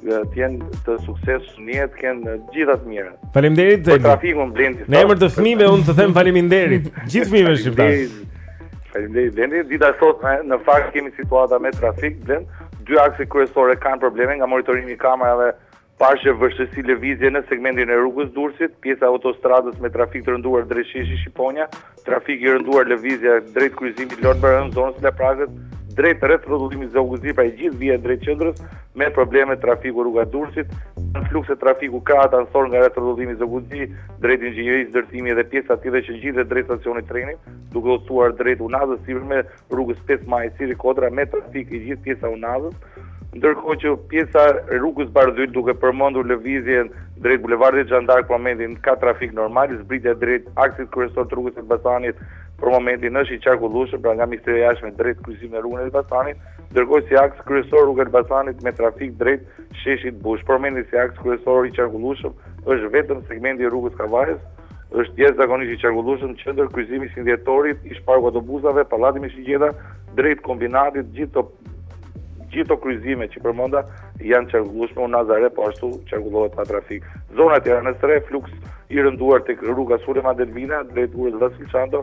të jenë të suksesshëm në jetë, kenë të gjitha të mirat. Faleminderit. Për trafikun Blendi. Në emër të fëmijëve unë të them faleminderit. Gjithë fëmijëve shqiptarë. Faleminderit Blendi. Dita e sotme në fakt kemi situata me trafik Blend. Dy akse kryesore kanë probleme nga monitorimi i kamerave. Pashë vështirësi lëvizje në segmentin e rrugës Durrësit, pjesa e autostradës me trafik të rënduar drejt Sheshit Shqiponja, Trafik i rënduar lëvizja drejt kryqëzimit Lord Byron, zonës Laprakës, drejt rrethrrotullimit Zogu i Zi, pra e gjithë vija drejt qendrës me probleme trafiku rruga Durrësit, në flukse trafiku krahët anësorë nga rrethrrotullimi Zogu i Zi, drejt inxhinierisë ndërtimi dhe pjesa tjetër që gjithë drejt stacionit trenit, duke udhëtuar drejt Unazës sipërme rrugës 5 Maj Siri Kodra me trafik e gjithë pjesa Unazës, ndërkohë që pjesa e rrugës Bardhyl duke përmendur lëvizjen drejt bulevardit Zhan d'Ark për momentin ka trafik normal, zbritja drejt aksit kryesor të rrugës Elbasanit për momentin është i qarkullueshëm pra nga Ministria e Jashtme drejt kryqëzimit me rrugën Elbasanit, ndërkohë si aks kryesor rruga Elbasanit me trafik drejt sheshit Bush. Për momentin si aks kryesor i qarkullueshëm është vetëm segmenti i rrugës Kavajës, është jashtëzakonisht i qarkullueshëm qendër kryqëzimi i 21 Dhjetorit ish-parku i autobusave pallati me shigjeta drejt kombinatit gjithë këto kryqëzime që përmenda janë qarkullueshme Unaza e Re po ashtu qarkullohet pa trafik zona e Tiranës së Re fluks i rënduar tek rruga Sulejman Delvina drejt urës Vasil Shanto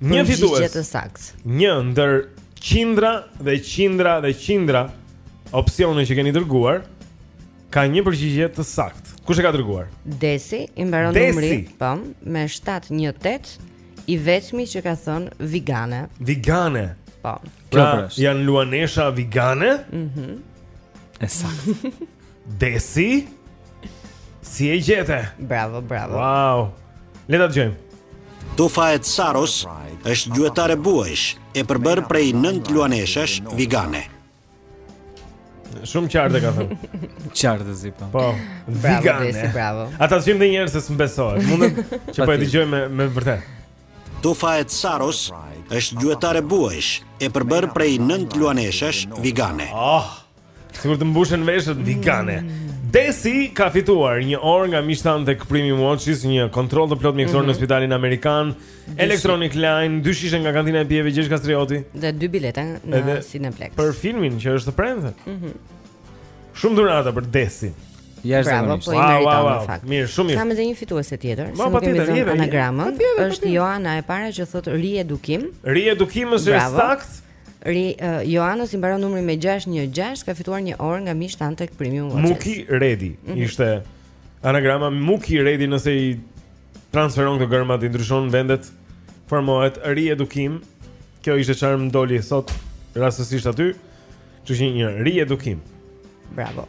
Një fitues. Një ndër qindra dhe qindra dhe qindra opsione që keni dërguar ka një përgjigje të saktë. Kush e ka dërguar? Desi, i mbaron numri, po, me 718, i vetmi që ka thënë vigane. Vigane. Po. Pra, janë luanesha vigane? Mhm. Mm e saktë. Desi? Si e gjete? Bravo, bravo. Wow. Le ta dëgjojmë. Tufa e Tsaros është gjuetare buajsh, e përbërë prej nëntë luaneshash vigane. Shumë qartë e ka thënë. Qartë si po. Po. Vigane. Bravo, bravo. A ta dëgjojmë dhe një herë se s'më besohet. Mund që po e dëgjojmë me me vërtet. Tufa e Tsaros është gjuetare buajsh, e përbërë prej nëntë luaneshash vigane. Oh. Sikur të mbushen veshët mm. vigane. Desi ka fituar një orë nga Mishtan tek Premium Watches, një kontroll të plotë mjekësor në mhm. spitalin Amerikan, Electronic Line, dy shishe nga kantina e pijeve Gjergj Kastrioti. Dhe dy bileta në Cineplex. Për filmin që është të premten. Mm -hmm. Shumë dhurata për Desi. Jashtëzakonisht. Bravo, po wow, wow, wow. Mirë, shumë mirë. Kam edhe një fituese tjetër. Ma patjetër, një anagramën. Është Joana e para që thotë riedukim. Riedukim është saktë. Ri, uh, Joanos i mbaron numrin me 616, ka fituar një orë nga Mistan tek Premium Watches. Muki Redi mm -hmm. ishte anagrama Muki Redi nëse i transferon këto gërmat i ndryshon vendet, formohet riedukim. Kjo ishte çfarë më doli sot rastësisht aty. Që ishte një riedukim. Bravo.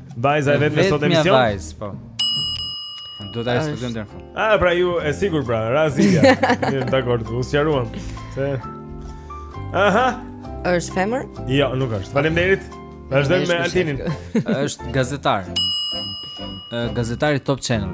Vajza e vetme sot në emision. E vetmja vajzë, po. Do ta respektojmë deri në fund. Ah, pra ju e sigurt pra, Razia. Mirë, dakor, u sqaruam. Se Aha. Është femër? Jo, nuk është. Faleminderit. Vazhdojmë me Altinin. Është gazetar. Gazetar i Top Channel.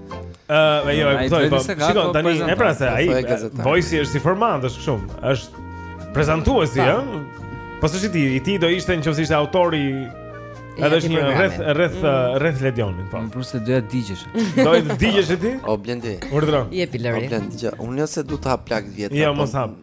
Ëh, uh, jo, e kuptoj. Po, shikoj po tani, e pra se ai voice është si format, është kështu. Është prezantuesi, ëh. Po s'është i tij, i tij do ishte nëqoftëse ishte autori Edhe është një rreth rreth mm. uh, rreth Ledionit, po. Po pse do të digjesh. Do të digjesh ti? O Blendi. Urdhëro. Jepi Lori. O Blendi, unë jo se do të hap plagë të vjetër. Jo, po mos hap.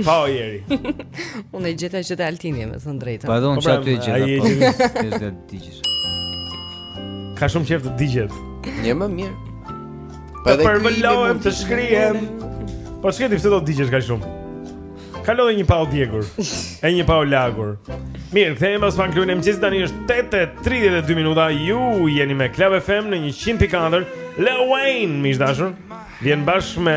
Po o njeri Unë e gjitha që të Altini me thënë të drejtën Pa edhe unë po, që pra, aty e gjitha Po kështë dhe digjesh Ka shumë qejf të digjet Një më mirë Pa edhe përmallohem të shkrien Po shih ti pse do të digjesh ka shumë Kalo dhe një pa u djegur E një pa u lagur Mirë, kthehemi pas Fan Club-in e mëngjesit tani është 8.32 minuta Ju jeni me Club FM në 100.4 Lil Wayne, miq të dashur Vjen bashkë me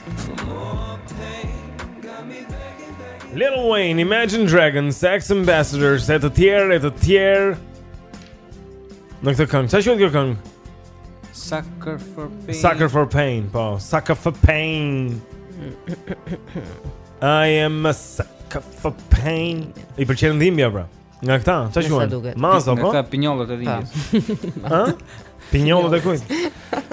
Lil Wayne, Imagine Dragons, X Ambassadors, e të tjerë, e të tjerë Në këtë këngë, si quhet kjo këngë? Sucker for pain Sucker for pain, po, sucker for pain I am a sucker for pain I pëlqen dhimbja, pra Nga këta, që Me sa shkuen? duket. Mazo, Nga po? këta pinjollët e dhimbjes. Ha? Pinjollët e kujt?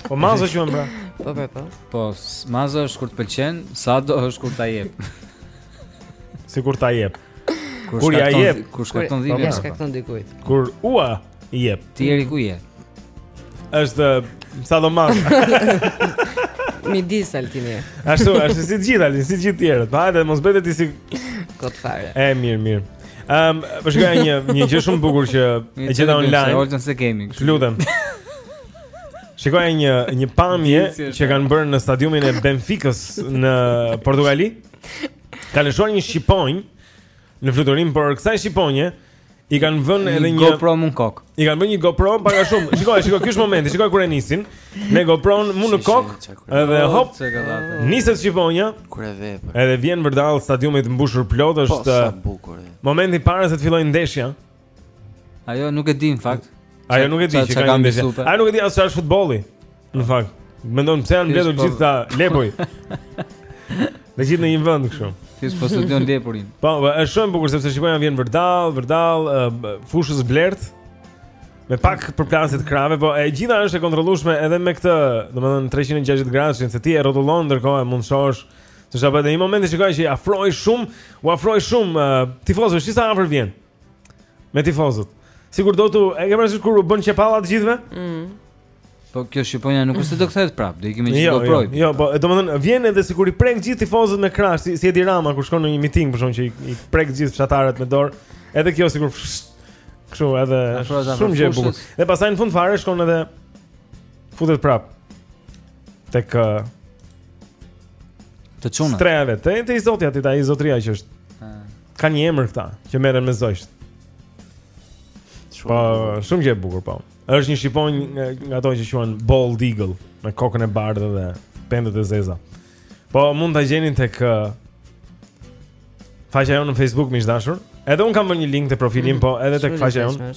Po mazo që pra. Po po po. Po, s- mazo është kur të pëlqen, sado është kur ta jep. Si kur ta jep. Kur ja shkakton- jep. Kur shkakton Kur- dhimbje. Ja pra, po. shkakton dikujt. Kur ua Jep. Ti njeri ku je? Është sado mazo. Midis, Altin, e. Ashtu, ashtu si të gjithë, si të gjithë të tjerët. Hajde mos bëhet ti si kot fare. E mirë, mirë. Ehm, um, po shikoj një një gjë shumë bukur që e gjeta online. Ojta se kemi. Të lutem. Shikoj një një pamje që kanë bërë në stadiumin e Benfikës në Portugali. Kanë lëshuar një shqiponjë në fluturim, por kësaj shqiponje I kanë vënë edhe një GoPro në kokë. I kanë vënë një GoPro pak a shumë. Shikoj, shikoj, ky është momenti. Shikoj kur e nisin. Me GoPro-n në kokë. Edhe hop. Niset shqiponja. Kur e vepër. Edhe vjen vërdallë stadiumit të mbushur plot, po, është sa bukur. Momenti para se të fillojë ndeshja. Ajo nuk e di në fakt. Ajo nuk e di që ka ndeshje. Ajo nuk e di as çfarë është futbolli. Në fakt, mendon pse janë mbledhur po- gjithë këta lepuj. Të gjithë në një vend kështu. Ti s'po studion lepurin. Po, po është shumë bukur sepse shikojmë vjen vërdall, vërdall, fushës së blertë. Me pak përplasje të krahëve, po e gjitha është e kontrollueshme edhe me këtë, domethënë 360 gradësh, se ti e rrotullon ndërkohë mund të shohësh Se sa bëhet në një moment që shikoj që u afrua shumë, u afrua shumë uh, tifozëve, si sa afër vjen. Me tifozët. Sikur do t'u, e ke parasysh kur u bën qepalla të gjithëve? Mm. Po kjo shqiponja nuk është se do kthehet prap, do ikë me gjithë jo, jo, projë. Jo, po domethënë vjen edhe sikur i prek gjithë tifozët me krahë, si, si Edi Rama kur shkon në një miting e sheh që i, i prek gjithë fshatarët me dorë. Edhe kjo sikur kështu edhe shumë gjë e bukur. Dhe pastaj në fund fare shkon edhe futet prap tek uh, te çuna. Streve, te te i zotja te ai zotria që është. Ka një emër këta që merren me zogjtë. Shumë po, shumë gjë e bukur po. Është një shqiponjë nga ato që quhen Bald Eagle, me kokën e bardhë dhe pendët e zeza. Po mund ta gjeni tek uh, faqja jonë në Facebook miq të dashur. Edhe unë kam bërë një link te profili im, mm, po edhe tek faqja jonë.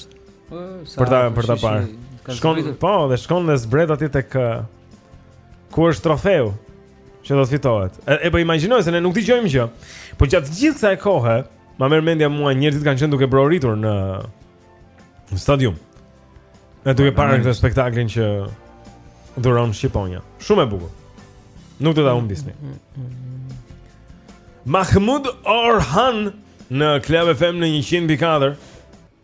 Po, për ta për ta parë. Shkon, po, dhe shkon dhe zbret aty tek uh, ku është trofeu. Që do të fitohet. E, e po imagjinoj se ne nuk dëgjojmë gjë. Po gjatë gjithë kësaj kohe, ma merr mendja mua njerëzit kanë qenë duke broritur në në stadium. E duke po, parë këtë spektaklin që dhuron Shqiponja. Shumë e bukur. Nuk duhet ta humbisni. Mm, mm, mm, Mahmud Orhan në Club FM në 100.4.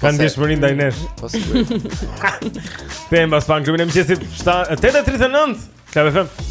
Ka një dëshmërin ndaj nesh. Po si. Them pas fan klubin e mëngjesit 8:39. Club FM.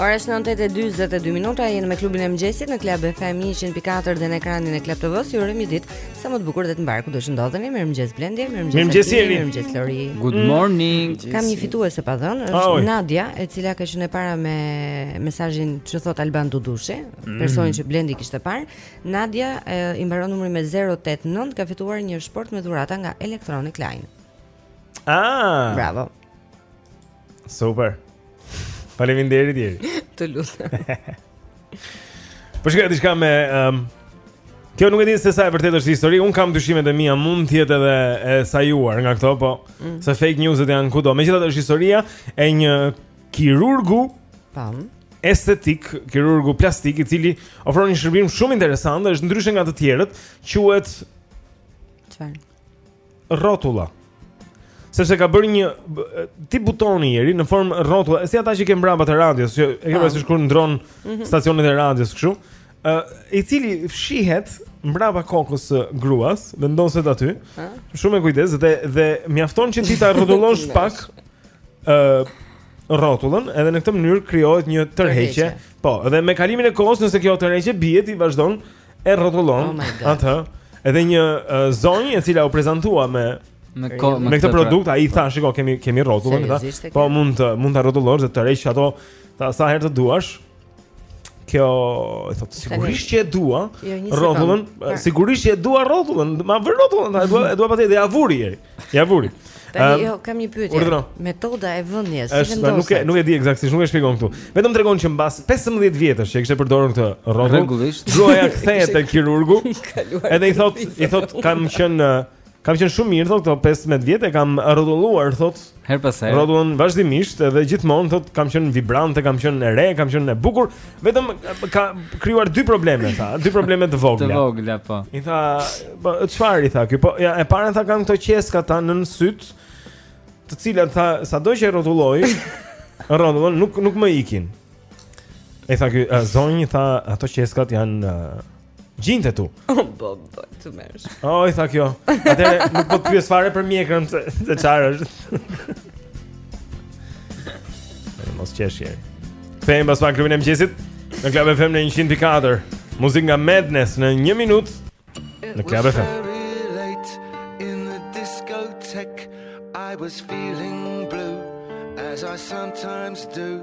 Ora është 9:42 minuta, jemi me klubin e mëngjesit në Club FM 100.4 dhe në ekranin e Club TV-s. Ju urojmë një ditë sa më të bukur dhe të mbarë kudo që ndodheni. Mirëmëngjes Blendi, mirëmëngjes Jeri, mirëmëngjes Lori. Good mm. morning. Kam një fituese pa dhënë, është ah, Nadia, e cila ka qenë e para me mesazhin që thotë Alban Dudushi, mm. personi që Blendi kishte parë. Nadia, i mbaron numri me 089, ka fituar një shportë me dhurata nga Electronic Line. Ah! Bravo. Super. Faleminderit Jeri. Të lutem. Po shikoja diçka me um, Kjo nuk e di se sa e vërtetë është histori. Unë kam dyshimet e mia, mund të jetë edhe e sajuar nga këto, po mm. se fake news-et janë kudo. Megjithatë është historia e një kirurgu Tani. estetik, kirurgu plastik i cili ofron një shërbim shumë interesant dhe është ndryshe nga të tjerët, quhet Çfarë? rrotulla. Sepse ka bërë një b- tip butoni Jeri në formë rrotulla, si ata që ke mbrapa të radios, që e ke Po. parasysh kur ndron Mhm. stacionet e radios kështu, ë i cili fshihet mbrapa kokës së gruas, vendoset aty, Ë? shumë me kujdes dhe dhe mjafton që ti ta rrotullosh pak ë uh, rrotullën, edhe në këtë mënyrë krijohet një tërheqje. Po, dhe me kalimin e kohës nëse kjo tërheqje bie ti vazhdon e rrotullon oh atë. Edhe një uh, zonjë e cila u prezantua me me ko, me, me këtë produkt, ai i tha, shiko, kemi kemi rrotullën, tha. Po mund të mund ta rrotullosh dhe të tërheqësh ato sa herë të duash. Kjo, i thotë, sigurisht që e dua jo, rrotullën, sigurisht që e dua rrotullën, ma vër rrotullën, e dua, e dua patjetër, ja vuri Jeri. Ja vuri. Tani jo, kam një pyetje. Metoda e vënies, si vendoset? Nuk e nuk e di eksaktësisht, nuk e shpjegon këtu. Vetëm tregon që mbas 15 vjetësh që kishte përdorur këtë rrotull, rregullisht, gruaja kthehet te kirurgu. Edhe i thotë, i thotë, kam qenë uh, Kam qenë shumë mirë thotë, këto 15 vjet e kam rrotulluar thotë. Her pas herë. Rrotullon vazhdimisht edhe gjithmonë thotë kam qenë vibrante, kam qenë e re, kam qenë e bukur, vetëm ka krijuar dy probleme tha, dy probleme të vogla. Të vogla po. I tha, po çfarë i tha ky? Po ja, e para tha kam këto qeskat tha nën syt, të cilat tha sado që rrotulloj, rrotullën nuk nuk më ikin. I tha ky zonjë tha ato qeskat janë Gjinjtë e tu. O oh, po, po, të merresh. Oh, i tha kjo. Atëre nuk po të pyes fare për mjekrën se se çfarë është. Ne mos qesh Jeri. Kthehem pas pak Klubin e mëngjesit në Club FM në 104. Muzikë nga Madness në 1 minutë në Club FM. I was feeling blue as I sometimes do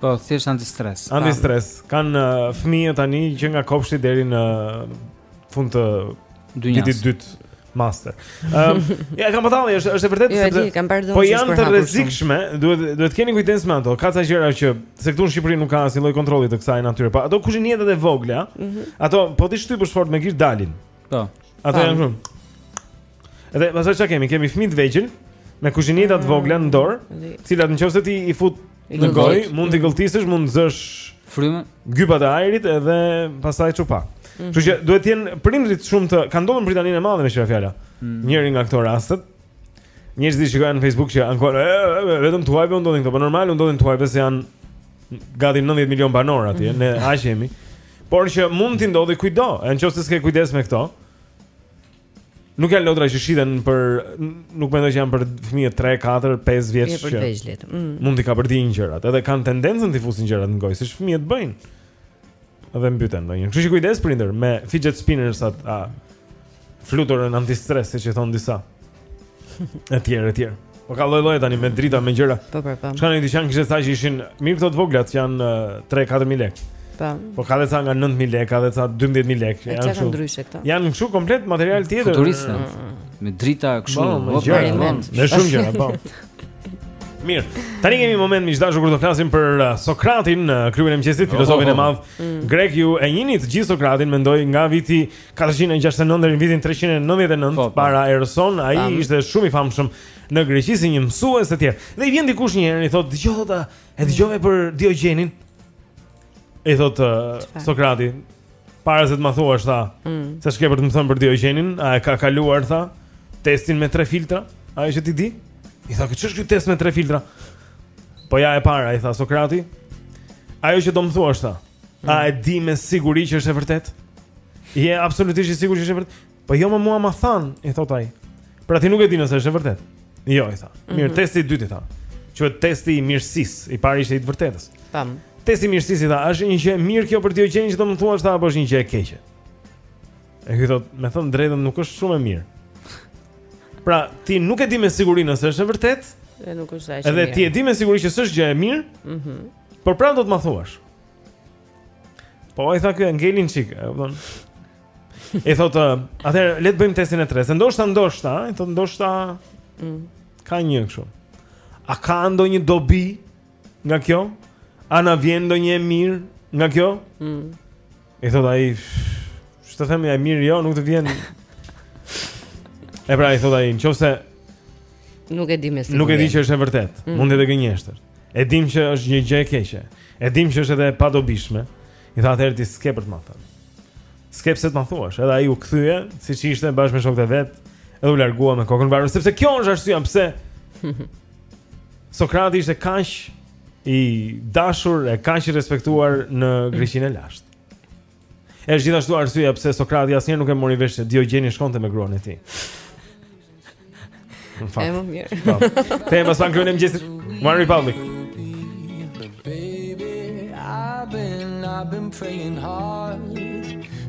Po, thjesht antistres. Antistres. Kan uh, fëmijë tani që nga kopshti deri në fund të dynjasë. Vit i dytë master. Ëm, um, ja kam patalli, është është e vërtetë jo, sepse kam bardhë. Po janë të rrezikshme, duhet duhet të keni kujdes me ato. Ka ca gjëra që se këtu në Shqipëri nuk ka asnjë lloj kontrolli të kësaj natyre. Po ato kushinetat e vogla, mm -hmm. ato po ti shtypësh fort me gisht dalin. Po. Ato janë shumë. Dhe pastaj çka kemi? Kemi fëmijë të vegjël me kushineta të vogla në dorë, të cilat nëse ti i fut në gojë, mund të gëlltisësh, mund të zësh frymën, gypat e ajrit edhe pastaj çupa. Mhm. Kështu që duhet të jenë prindrit shumë të kanë ndodhur në Britaninë e Madhe me që ra fjala. Mhm. Njëri nga këto raste. Njerëz që shikojnë në Facebook që ankohen vetëm të huajve po ndodhin këto, po normal u ndodhin të huajve se janë gati 90 milion banorë atje, mhm. ne aq jemi. Por që mund t'i ndodhi kujtdo, nëse s'ke kujdes me këto. Nuk janë lodra që shiten për nuk mendoj që janë për fëmijë 3, 4, 5 vjeç që. Për të vegjlit. Mm. Mund t'i kapërdijnë gjërat, edhe kanë tendencën t'i fusin gjërat në gojë, siç fëmijët bëjnë. Edhe mbyten ndonjë. Kështu që kujdes prindër me fidget spinners at a fluturën antistres siç i thonë disa. Etj, etj. Po ka lloj lloj tani me drita me gjëra. Po po po. Ç'ka në dyqan kishte ca që ishin mirë këto të vogla që janë 3-4000 lekë. Po. Po ka dhe ca nga 9000 lekë, ka dhe ca 12000 lekë. Janë kështu. Janë ndryshe këto. Janë kështu komplet material tjetër. Futuriste. Mm, mm, mm. Me drita kështu, po, me gjëra, me shumë gjëra, po. Mirë. Tani kemi një moment më të dashur kur do të flasim për uh, Sokratin, uh, mësuesin e mësuesve, oh, filozofin e oh, oh. madh mm. grek. Ju e njihni të gjithë Sokratin, mendoj nga viti 469 deri në vitin 399 po, po. para erës sonë, ai ishte shumë i famshëm në Greqi si një mësues etj. Dhe i vjen dikush një herë i thotë, "Dëgjo tha, e dëgjove për Diogjenin?" I thotë uh, Sokrati, "Para se të më thuash tha, mm. se ç'ke për të më thënë për Diogjenin, a e ka kaluar tha testin me tre filtra? Atë që ti di?" I thotë, "Ç'është ky test me tre filtra?" Po ja e para, i tha Sokrati. Ajo që do më thuash tha, A e di me siguri që është e vërtetë? Je absolutisht i sigurt që është e vërtetë? Po jo më mua ma thanë, i thotë ai. Pra ti nuk e di nëse është e vërtetë. Jo, i tha. Mhm. Mirë, testi i dytë i tha. Quhet testi i mirësisë, i pari ishte i të vërtetës. Tam. Testi i mirësisë i tha, a është një gjë e mirë kjo për Diogjenin që do më thuash tha apo është një gjë e keqe? E ky thotë, me thënë të drejtën nuk është shumë e mirë. Pra, ti nuk e di me siguri nëse është e vërtetë, E nuk është aq e mirë. Edhe ti e di me siguri që s'është gjë e mirë, Mhm. Por prapë do të ma thuash. Po i tha ky e ngeli një çik, e kupton? I thotë, atëherë le të bëjmë testin e tretë. Se ndoshta ndoshta, i thotë ndoshta mm. ka një kështu. A ka ndonjë dobi nga kjo? A na vjen ndonjë e mirë nga kjo? Mm. I thotë ai, ç'të them e mirë jo, nuk të vjen. E pra i thotë ai, nëse nuk e di me siguri. Nuk e di që është e vërtetë. Mm. Mund të jetë gënjeshtër. E dimë që është një gjë e keqe. E dimë që është edhe e padobishme. I tha atëherë ti s'ke për të ma thënë. S'ke pse të ma thuash. Edhe ai u kthye, siç ishte bashkë me shokët e vet, edhe u largua me kokën varur, sepse kjo është arsyeja pse Sokrati ishte kaq i dashur e kaq i respektuar në Greqinë e lashtë. Është gjithashtu arsyeja pse Sokrati asnjëherë nuk e mori vesh se Diogjeni shkonte me gruan e tij. Në fakt. Ëm mirë. Po. Te mos kanë kryenim gjithë One Republic. Baby, I've been I've been praying hard.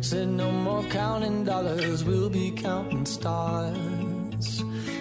Said no more counting dollars, we'll be counting stars.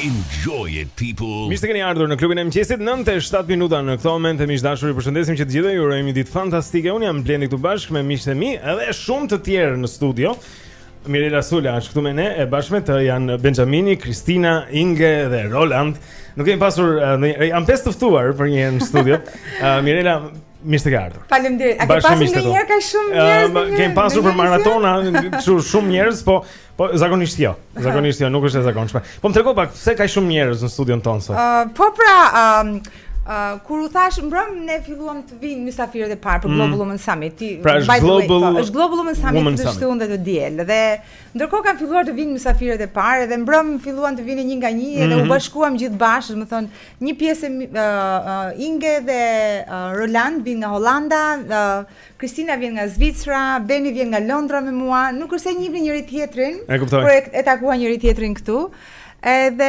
Enjoy it people. Mirë se keni ardhur në klubin e mëngjesit 9:07 minuta në këtë moment miq të dashur ju përshëndesim që të gjithëve ju urojmë një ditë fantastike. Un jam Blendi këtu bashkë me miqtë e mi edhe shumë të tjerë në studio. Mirela Sula është këtu me ne e bashkë me të janë Benjamini, Kristina, Inge dhe Roland. Nuk kemi pasur ndonjëherë pesë të ftuar për një herë në studio. uh, Mirela Mirë se ke ardhur. Faleminderit. A ke pasur ndonjëherë kaq shumë njerëz? Kemi pasur për maratona, kështu shumë njerëz, po Po zakonisht jo. Zakonisht jo, nuk është e zakonshme. Po më trego pak pse kaq shumë njerëz në studion tonë sot. Uh, po pra, um, uh, ç'kur u thash mbrëm ne filluam të vinë mysafirët e parë për mm. Global Women Summit. Ti pra, është Global, way, po, është Global Women Summit Woman të shtunë dhe të diel dhe ndërkohë kanë filluar të vinë mysafirët e parë dhe mbrëm filluan të vinë një nga një dhe mm -hmm. u mhm. bashkuam gjithë bashkë, domethënë një pjesë uh, uh, Inge dhe uh, Roland vinë nga Holanda, uh, Kristina vjen nga Zvicra, Beni vjen nga Londra me mua, nuk është se njihnin njëri tjetrin, e kuptoj. por e, e takuan njëri tjetrin këtu. Edhe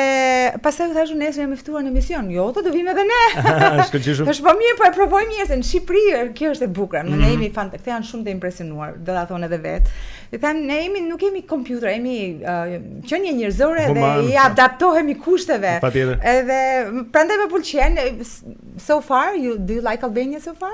pastaj u thashë nesër jam e ftuar në emision. Jo, do të vim edhe ne. Shkëlqyshëm. Thash po mirë, po e provojmë njëherë se në Shqipëri kjo është e bukur. Mm -hmm. Ne jemi fun, këta janë shumë të impresionuar, do ta thonë edhe vet. I them ne jemi nuk jemi kompjuter, jemi uh, qenie njerëzore dhe i po. adaptohemi kushteve. Patjetër. Edhe prandaj më pëlqen so far, you do you like Albania so far?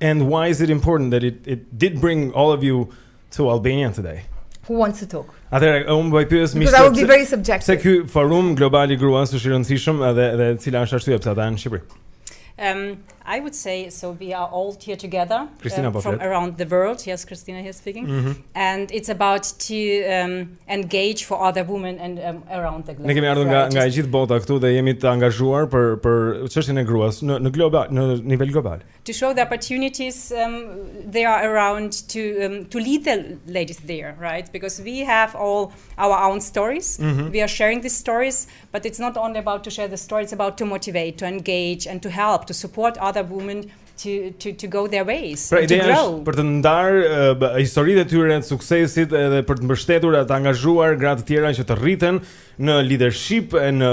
And why is it important that it it did bring all of you to Albania today? Who wants to talk? Atëherë unë po i pyes miqtë. Because I will be very subjective. Pse ky forum global i gruas është i rëndësishëm edhe edhe cila është arsyeja pse ata janë në Shqipëri. Um I would say so we are all here together Christina, uh, from around the world. Yes, Christina here speaking. Mm -hmm. And it's about to um engage for other women and um, around the globe. Ne kemi ardhur nga nga e gjithë bota këtu dhe jemi të angazhuar për për çështjen e gruas në në global në nivel global. to show the opportunities um, they are around to um, to lead the ladies there right because we have all our own stories mm -hmm. we are sharing these stories but it's not only about to share the story it's about to motivate to engage and to help to support other women to to to go their ways pra, to grow për të ndarë uh, historitë e tyre të suksesit edhe për të mbështetur e të angazhuar gra të tjera që të rriten në leadership e në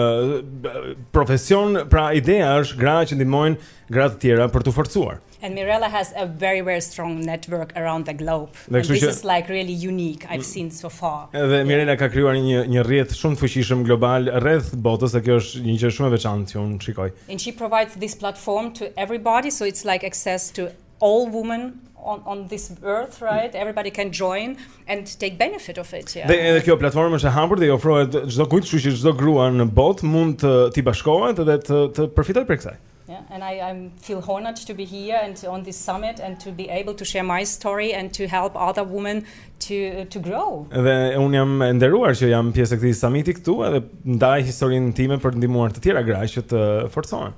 profesion pra ideja është gra që ndihmojnë gra të tjera për t'u forcuar. And Mirella has a very very strong network around the globe. And this is like really unique I've mm. seen so far. Dhe Mirela ka krijuar një një rrjet shumë të fuqishëm global rreth botës dhe kjo është një gjë shumë e veçantë që unë shikoj. And she provides this platform to everybody so it's like access to all women on on this earth right everybody can join and take benefit of it yeah dhe edhe kjo platformë është e hapur dhe i ofrohet çdokujt kështu që çdo grua në botë mund të t'i bashkohet dhe të të përfitojë prej kësaj yeah and i i'm feel honored to be here and to, on this summit and to be able to share my story and to help other women to to grow dhe un jam e nderuar që jam pjesë e këtij summiti këtu edhe ndaj historinë time për të ndihmuar të tjera gra që të forcohen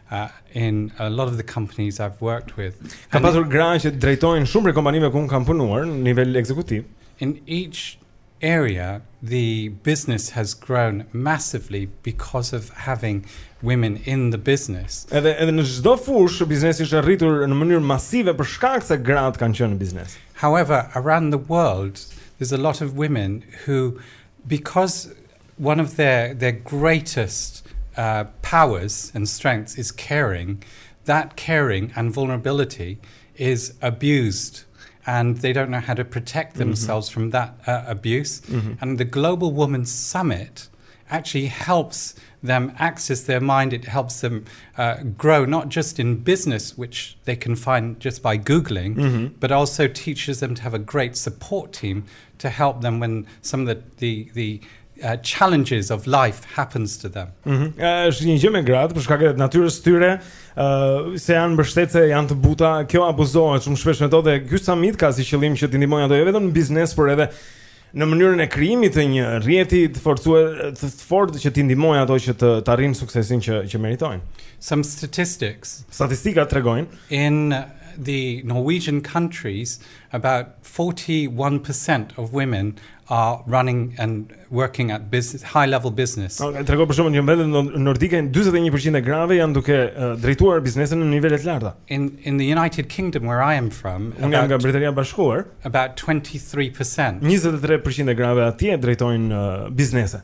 Uh, in a lot of the companies I've worked with. Ka pasur gra që drejtojnë shumë prej kompanive ku un kam punuar në nivel ekzekutiv. In each area the business has grown massively because of having women in the business. Edhe edhe në çdo fushë biznesi është rritur në mënyrë masive për shkak se gratë kanë qenë në biznes. However, around the world there's a lot of women who because one of their their greatest uh, powers and strengths is caring, that caring and vulnerability is abused. and they don't know how to protect mm-hmm. themselves mm-hmm. from that uh, abuse. Mm-hmm. And the Global Women Summit actually helps them access their mind. It helps them uh, grow, not just in business, which they can find just by Googling, mm-hmm. but also teaches them to have a great support team to help them when some of the the the uh, challenges of life happens to them. Mhm. Mm është një gjë me gratë për shkak të natyrës së tyre, ë uh, se janë mbështetëse, janë të buta. Kjo abuzohet shumë shpesh me to dhe ky summit ka si qëllim që t'i ndihmojë ato jo vetëm në biznes, por edhe në mënyrën e krijimit të një rrjeti të forcuar të fortë që t'i ndihmojë ato që të të arrijnë suksesin që që meritojnë. Some statistics. Statistikat tregojnë in the Norwegian countries About forty one percent of women are running and working at business high level business. Po, okay, tregon për shembull në vendet nordike 41% e grave janë duke uh, drejtuar biznese në nivele të larta. In in the United Kingdom where I am from, unë jam nga Britania e Bashkuar, about 23%. 23% e grave atje drejtojnë uh, biznese.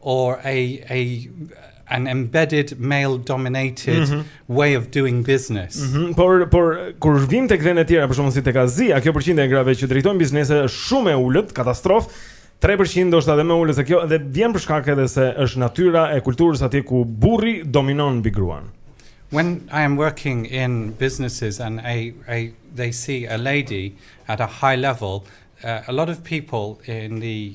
or a a an embedded male dominated mm -hmm. way of doing business. Mm -hmm. Por por kur vim tek vende të tjera, për shembull si tek Azia, kjo përqindje e grave që drejtojnë biznese është shumë e ulët, katastrofë. 3% ndoshta dhe më ulët se kjo dhe vjen për shkak edhe se është natyra e kulturës atje ku burri dominon mbi gruan. When I am working in businesses and I I they see a lady at a high level, uh, a lot of people in the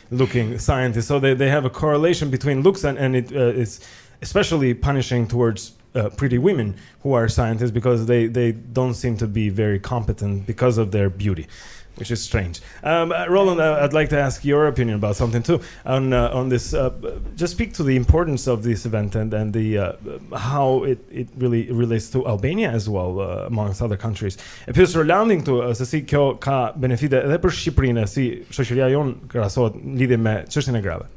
looking scientist. So they they have a correlation between looks and and it uh, is especially punishing towards uh, pretty women who are scientists because they, they don't seem to be very competent because of their beauty. which is strange. Um uh, Roland uh, I'd like to ask your opinion about something too on uh, on this uh, just speak to the importance of this event and and the uh, how it it really relates to Albania as well uh, among other countries. E pyes Rolandin këtu se si kjo ka benefite edhe për Shqipërinë, si shoqëria jonë krahasohet në lidhje me çështjen e grave.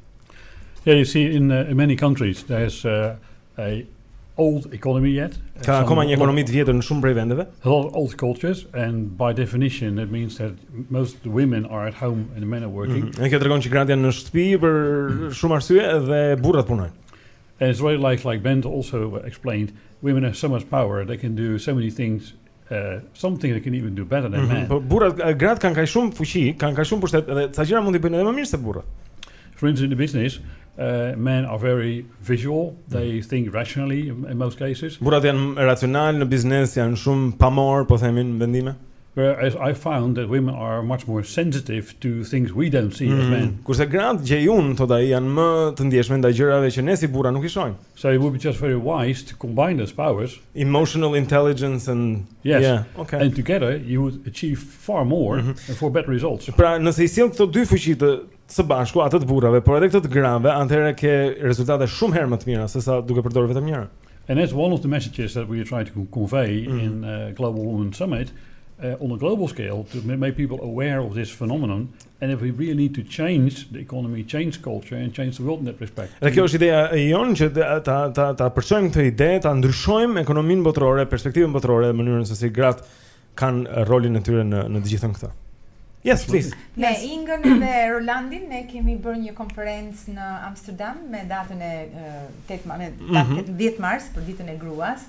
Yeah, you see in uh, many countries there is uh, a old economy yet. Ka akoma një ekonomi të vjetër në shumë prej vendeve. A lot of old cultures and by definition it means that most women are at home and men are working. Mm -hmm. Dhe kjo tregon që gratë janë në shtëpi për shumë arsye dhe burrat punojnë. And it's really like like Ben also explained women have so much power they can do so many things uh, something they can even do better than mm -hmm. men. Po burrat gratë kanë kaq shumë fuqi, kanë kaq shumë pushtet dhe ca gjëra mund t'i bëjnë edhe më mirë se burrat. For instance in the business, uh, men are very visual, they mm. think rationally in most cases. Burrat janë racional në biznes, janë shumë pamorë, po themin vendime. Whereas I found that women are much more sensitive to things we don't see mm. as men. Kurse gratë gjejun thotë ai janë më të ndjeshme ndaj gjërave që ne si burra nuk i shohim. So it would be just very wise to combine those powers, emotional intelligence and yes, yeah, okay. And together you would achieve far more mm -hmm. and for better results. Pra, nëse i sjell këto dy fuqitë së bashku, atë të burrave, por edhe këto të grave, atëherë ke rezultate shumë herë më të mira sesa duke përdorur vetëm njërën. And that's one of the messages that we are trying to convey mm -hmm. in uh, Global Women Summit uh, on a global scale to make people aware of this phenomenon and if we really need to change the economy change culture and change the world in that respect. Dhe kjo është ideja e jonë që ta ta ta përçojmë këtë ide, ta ndryshojmë ekonominë botërore, perspektivën botërore dhe mënyrën se si gratë kanë rolin e tyre në në të gjithën këtë. Yes, please. Me Ingën dhe Rolandin ne kemi bërë një konferencë në Amsterdam me datën e 8 me 10 mhm. mars për ditën e gruas.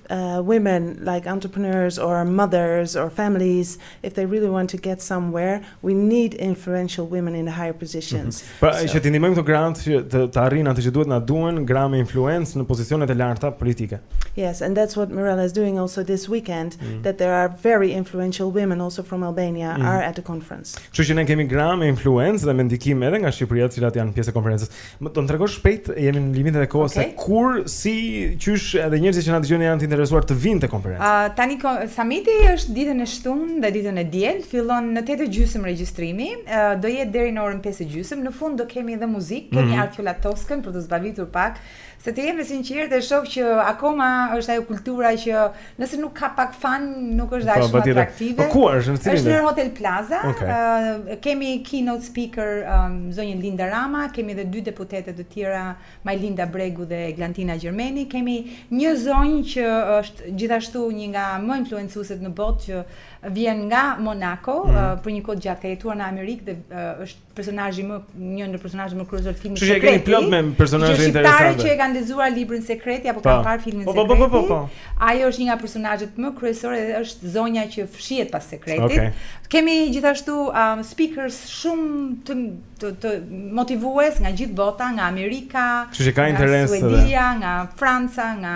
women like entrepreneurs or mothers or families if they really want to get somewhere we need influential women in the higher positions. Mhm. Pra që t'i ndihmojmë këto gratë që të, të arrijnë atë që duhet na duhen gra me influencë në pozicionet e larta politike. Yes, and that's what Mirella is doing also this weekend mm -hmm. that there are very influential women also from Albania mm -hmm. are at the conference. Kështu që ne kemi gra me influencë dhe me ndikim edhe nga Shqipëria, të cilat janë pjesë e konferencës. Do të më tregosh shpejt, jemi në limitet e kohës okay. se kur, si, qysh edhe njerëzit që na dëgjojnë janë të interesuar të vinë te konferenca. Uh, tani samiti është ditën e shtunë dhe ditën e diel, fillon në 8 gjysmë regjistrimi, uh, do jetë deri në orën 5 gjysmë. Në fund do kemi edhe muzikë, kemi mm -hmm. Artiola Toskën për të zbavitur pak se të jemi të sinqertë e shoh që akoma është ajo kultura që Nëse nuk ka pak fun, nuk është dashur po, atraktive. Po ku është? Në cilin? Është në Hotel Plaza. Okay. Uh, kemi keynote speaker um, zonjën Linda Rama, kemi edhe dy deputete të tjera, Majlinda Bregu dhe Eglantina Gjermeni. Kemi një zonjë që është gjithashtu një nga më influencueset në botë që vjen nga Monaco, mm. uh, për një kohë të gjatë ka jetuar në Amerikë dhe uh, është personazhi më një ndër personazhet më kryesorë të filmit Sekreti. Ju keni plot me personazhe interesante. Që e kanë lexuar librin Sekreti apo kanë parë filmin Sekreti. Po po po po. Ajo është një nga personazhet më kryesore dhe është zonja që fshihet pas Sekretit. Okay. Kemi gjithashtu um, speakers shumë të, të, të motivues nga gjithë bota, nga Amerika, nga Suedia, nga Franca, nga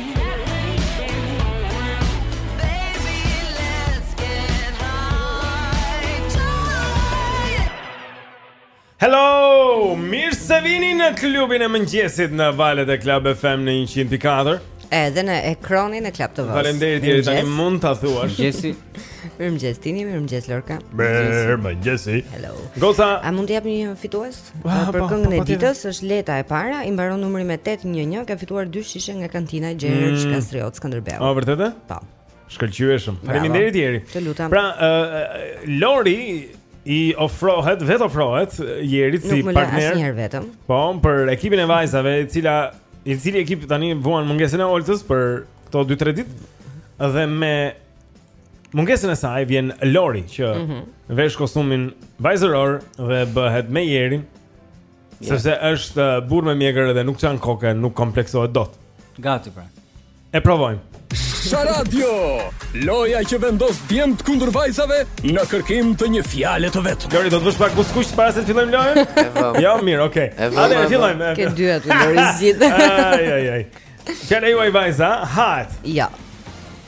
Hello, mirë se vini në klubin e mëngjesit në valët e Club FM në 104. Edhe në ekranin e Club TV. Faleminderit, Jeri tani mund ta thuash. Mëngjesi. Mirëmëngjes Tini, mirëmëngjes Lorka Mirëmëngjesi Hello Goza A mund t'jap një fitues? Ah, për për këngën e ditës është leta e para I mbaron numri me 811 Ka fituar dy shishe nga kantina Gjergj Kastriot Skënderbeu A vërtet? Po Shkëlqyeshëm Faleminderit Jeri Të lutem Pra, uh, Lori i ofrohet, vetë ofrohet Jerit si partner Nuk më lë asnjëherë vetëm Po, për ekipin e vajzave cila, I cili ekip tani vuan mungesën e Oltës Për këto 2-3 ditë Dhe me mungesën e saj vjen Lori që mm -hmm. vesh kostumin vajzëror dhe bëhet me Jerin. Yeah. Sepse është uh, burrë me mjekër dhe nuk çan kokë, nuk kompleksohet dot. Gati pra. E provojmë. Sharadio, loja që vendos djemtë kundër vajzave në kërkim të një fjale të vetme. Lori, do të vësh pak buzëkuq para se të fillojmë lojën? Jo, mirë, okay. Hajde, fillojmë. Ke dy aty Lori zgjidh. Ai ai ai. Fjala juaj vajza, hajt. Jo. Ja.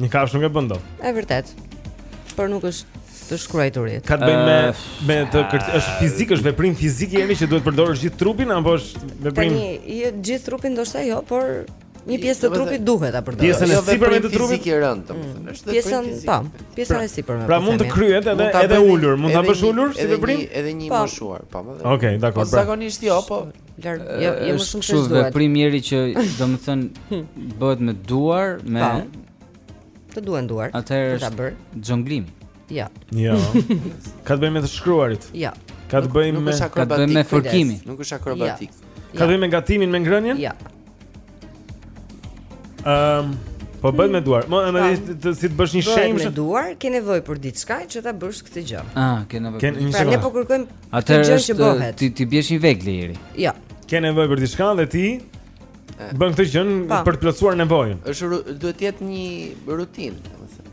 Një kafshë nuk e bën dot. E vërtetë. Por nuk është të shkruajturit. Ka të bëjë me me të kërti, është fizik, është veprim fizik i jemi që duhet të përdorësh gjithë trupin apo është veprim? Tani, jo gjithë trupin ndoshta jo, por një pjesë të trupit duhet ta përdorësh. Pjesën e jo, sipërme të trupit i rëndë, domethënë, mm. është pjesën, po, pjesën e pra, sipërme. Pra po mund të kryhet edhe edhe ulur, mund ta bësh ulur si veprim? Edhe një po. moshuar, po. Okej, dakord. Po pra. Zakonisht jo, po Lër, jo, jo më shumë se duhet. Është veprim njeriu që domethënë bëhet me duar, me pa, të duhen duar. Atëherë është ta bësh. Xhonglim. Jo. Jo. Ka të bëjë me të shkruarit. Jo. Ka të bëjë me ka të bëjë me fërkimin. Nuk është akrobatik. Jo. Ka të bëjë me gatimin me ngrënien? Jo. Ehm, um, po bëhet me duar. Më më po. si të bësh një shenjë me duar, ke nevojë për diçka që ta bësh këtë gjë. Ah, ke nevojë. Ke një pra, ne po kërkojmë atë gjë që bëhet. Ti t'i biesh një vegle Jeri. Jo. Ke nevojë për diçka dhe ti bën këtë gjë po. për të plotësuar nevojën. Është duhet të jetë një rutinë, domethënë.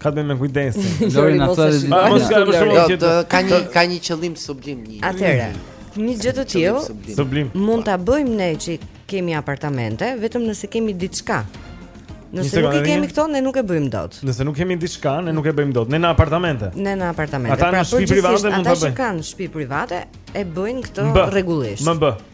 Ka të bëjë me kujdesin. Lori na thotë ditë. Po mos ka më shumë jo, që ka një ka një qëllim sublim një. Atëherë. Një gjë të tillë. Sublim. Mund ta bëjmë ne që kemi apartamente vetëm nëse kemi diçka. Nëse nuk i kemi këto, ne nuk e bëjmë dot. Nëse nuk kemi diçka, ne nuk e bëjmë dot. Ne në apartamente. Ne në apartamente. Ata pra, në shtëpi private mund ta bëjnë. Ata që kanë shtëpi private e bëjnë këto rregullisht. Më bë.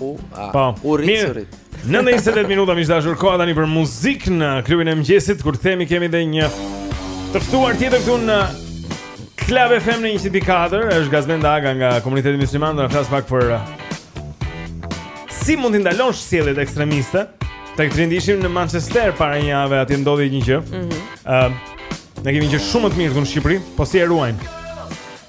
U, a, po, u rritët Mirë në 28 minuta miq të dashur koha tani për muzikë në klubin e mëngjesit Kur themi kemi dhe një të ftuar tjetër këtu në Club FM në 104 është Gazmend Aga nga komuniteti musliman Do na flasë pak për uh, Si mund të ndalosh sjelljet ekstremiste Tek të rinjtë dimë në Manchester para një jave Atje ndodhi një gjë mm -hmm. uh, Ne kemi një gjë shumë të mirë këtu në Shqipëri Po si e ruajmë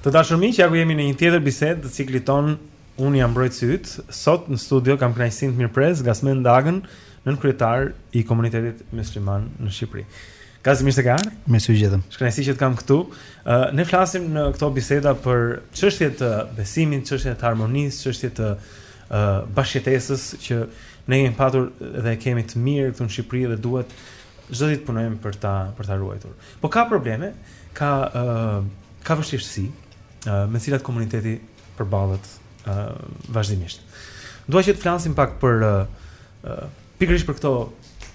Të dashur miq, ja ku jemi në një tjetër bisedë të ciklit tonë. Unë jam mbrojtës i yt. Sot në studio kam kënaqësinë të mirëpres Gazmend Agën, nënkryetar i komunitetit musliman në Shqipëri. Gazi mirë se ke ardhur. Mirë se ju gjetëm. Është kënaqësi që të kam këtu. Ë uh, ne flasim në këto biseda për çështje të besimit, çështje të harmonisë, çështje të ë uh, bashkëjetesës që ne kemi patur dhe kemi të mirë këtu në Shqipëri dhe duhet çdo ditë të punojmë për ta për ta ruajtur. Po ka probleme, ka ë uh, ka vështirësi uh, me të cilat komuniteti përballet uh, vazhdimisht. Dua që të flasim pak për uh, Pikërisht për këto